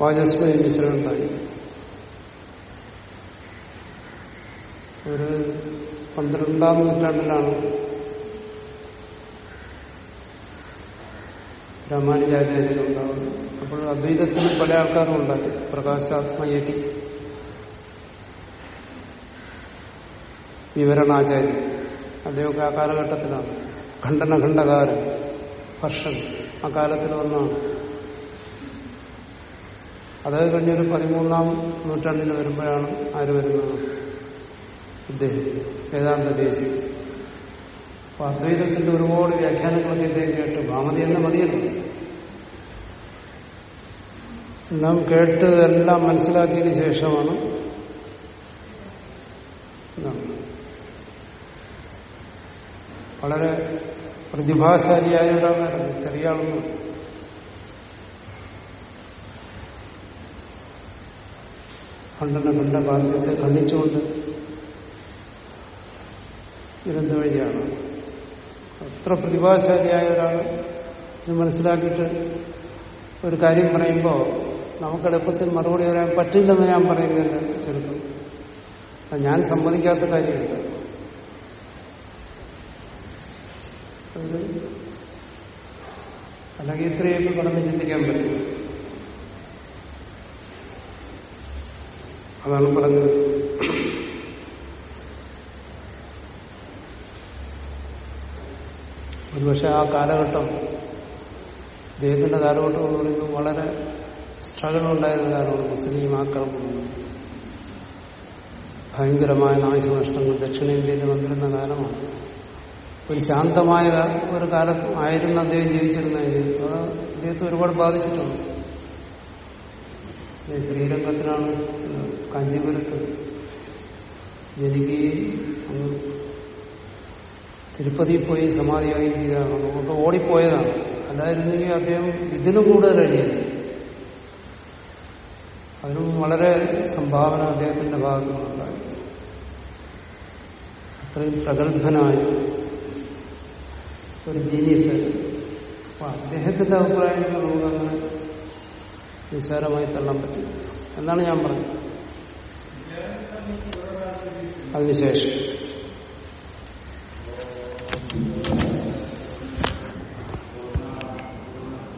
A: വാചസ്മയ മിശ്രം ഉണ്ടായി ഒരു പന്ത്രണ്ടാം നൂറ്റാണ്ടിലാണ് രാമാനുജാചാര്യൻ ഉണ്ടാവുന്നത്. അപ്പോൾ അദ്വൈതത്തിന് പല ആൾക്കാരും ഉണ്ടായി. പ്രകാശാത്മയതി വിവരണാചാര്യൻ അദ്ദേഹമൊക്കെ ആ കാലഘട്ടത്തിലാണ്. ഖണ്ഡനഖണ്ഡകാരൻ. ഹർഷൻ ആ കാലത്തിൽ ഒന്നാണ് അത് കഴിഞ്ഞൊരു പതിമൂന്നാം നൂറ്റാണ്ടിന് വരുമ്പോഴാണ് ആര് വരുന്നത്? ഇദ്ദേഹം വേദാന്ത ദേശി അപ്പൊ അദ്വൈതത്തിന്റെ ഒരുപാട് വ്യാഖ്യാനങ്ങളൊക്കെ ഇദ്ദേഹം കേട്ടു. ഭാമതി തന്നെ മതിയല്ലോ. നാം കേട്ട് എല്ലാം മനസ്സിലാക്കിയതിനു ശേഷമാണ് വളരെ പ്രതിഭാശാലിയായ ഒരാളായിരുന്നു ചെറിയ ആളൊന്നും ഖണ്ഡന കണ്ട ഭാഗ്യത്തെ ഖണ്ഡിച്ചുകൊണ്ട് ഇതെന്ത് വഴിയാണ്. അത്ര പ്രതിഭാശാലിയായ ഒരാൾ ഇത് മനസ്സിലാക്കിയിട്ട് ഒരു കാര്യം പറയുമ്പോൾ നമുക്ക് എളുപ്പത്തിൽ മറുപടി പറയാൻ പറ്റില്ലെന്ന് ഞാൻ പറയുന്നില്ല ചെറുപ്പം ഞാൻ സമ്മതിക്കാത്ത കാര്യമില്ല അത് അല്ലെങ്കിൽ ഇത്രയൊക്കെ കടന്ന് ചിന്തിക്കാൻ പറ്റും? അതാണ് പറഞ്ഞത്. ഒരുപക്ഷെ ആ കാലഘട്ടം ദേഹത്തിന്റെ കാലഘട്ടം എന്ന് പറയുന്നത് വളരെ സ്ട്രഗിൾ ഉണ്ടായിരുന്ന കാലമാണ് മുസ്ലിം ആക്രമണം. ഭയങ്കരമായ നാശനഷ്ടങ്ങൾ ദക്ഷിണേന്ത്യയിൽ വന്നിരുന്ന കാലമാണ്. ഒരു ശാന്തമായ ഒരു കാലം ആയിരുന്നു അദ്ദേഹം ജീവിച്ചിരുന്നെങ്കിൽ അത് അദ്ദേഹത്തെ ഒരുപാട് ബാധിച്ചിട്ടുണ്ട്. ശ്രീരംഗത്തിനാണ് കാഞ്ചീപുരത്ത് ജനിക്കുകയും അങ്ങ് തിരുപ്പതിയിൽ പോയി സമാധിയായി ചെയ്തതാണ് നമുക്ക് ഓടിപ്പോയതാണ്. അല്ലായിരുന്നെങ്കിൽ അദ്ദേഹം ഇതിനും കൂടുതൽ എഴുതിയത് അതിനും വളരെ സംഭാവന അദ്ദേഹത്തിന്റെ ഭാഗത്തുനിന്നുണ്ടായി. അത്രയും പ്രഗത്ഭനായ ഒരു ജീനിയസ് അപ്പൊ അദ്ദേഹത്തിന്റെ അഭിപ്രായങ്ങൾ നമുക്കങ്ങനെ നിസ്സാരമായി തള്ളാൻ പറ്റില്ല. എന്നാണ് ഞാൻ പറഞ്ഞത്. അതിനുശേഷം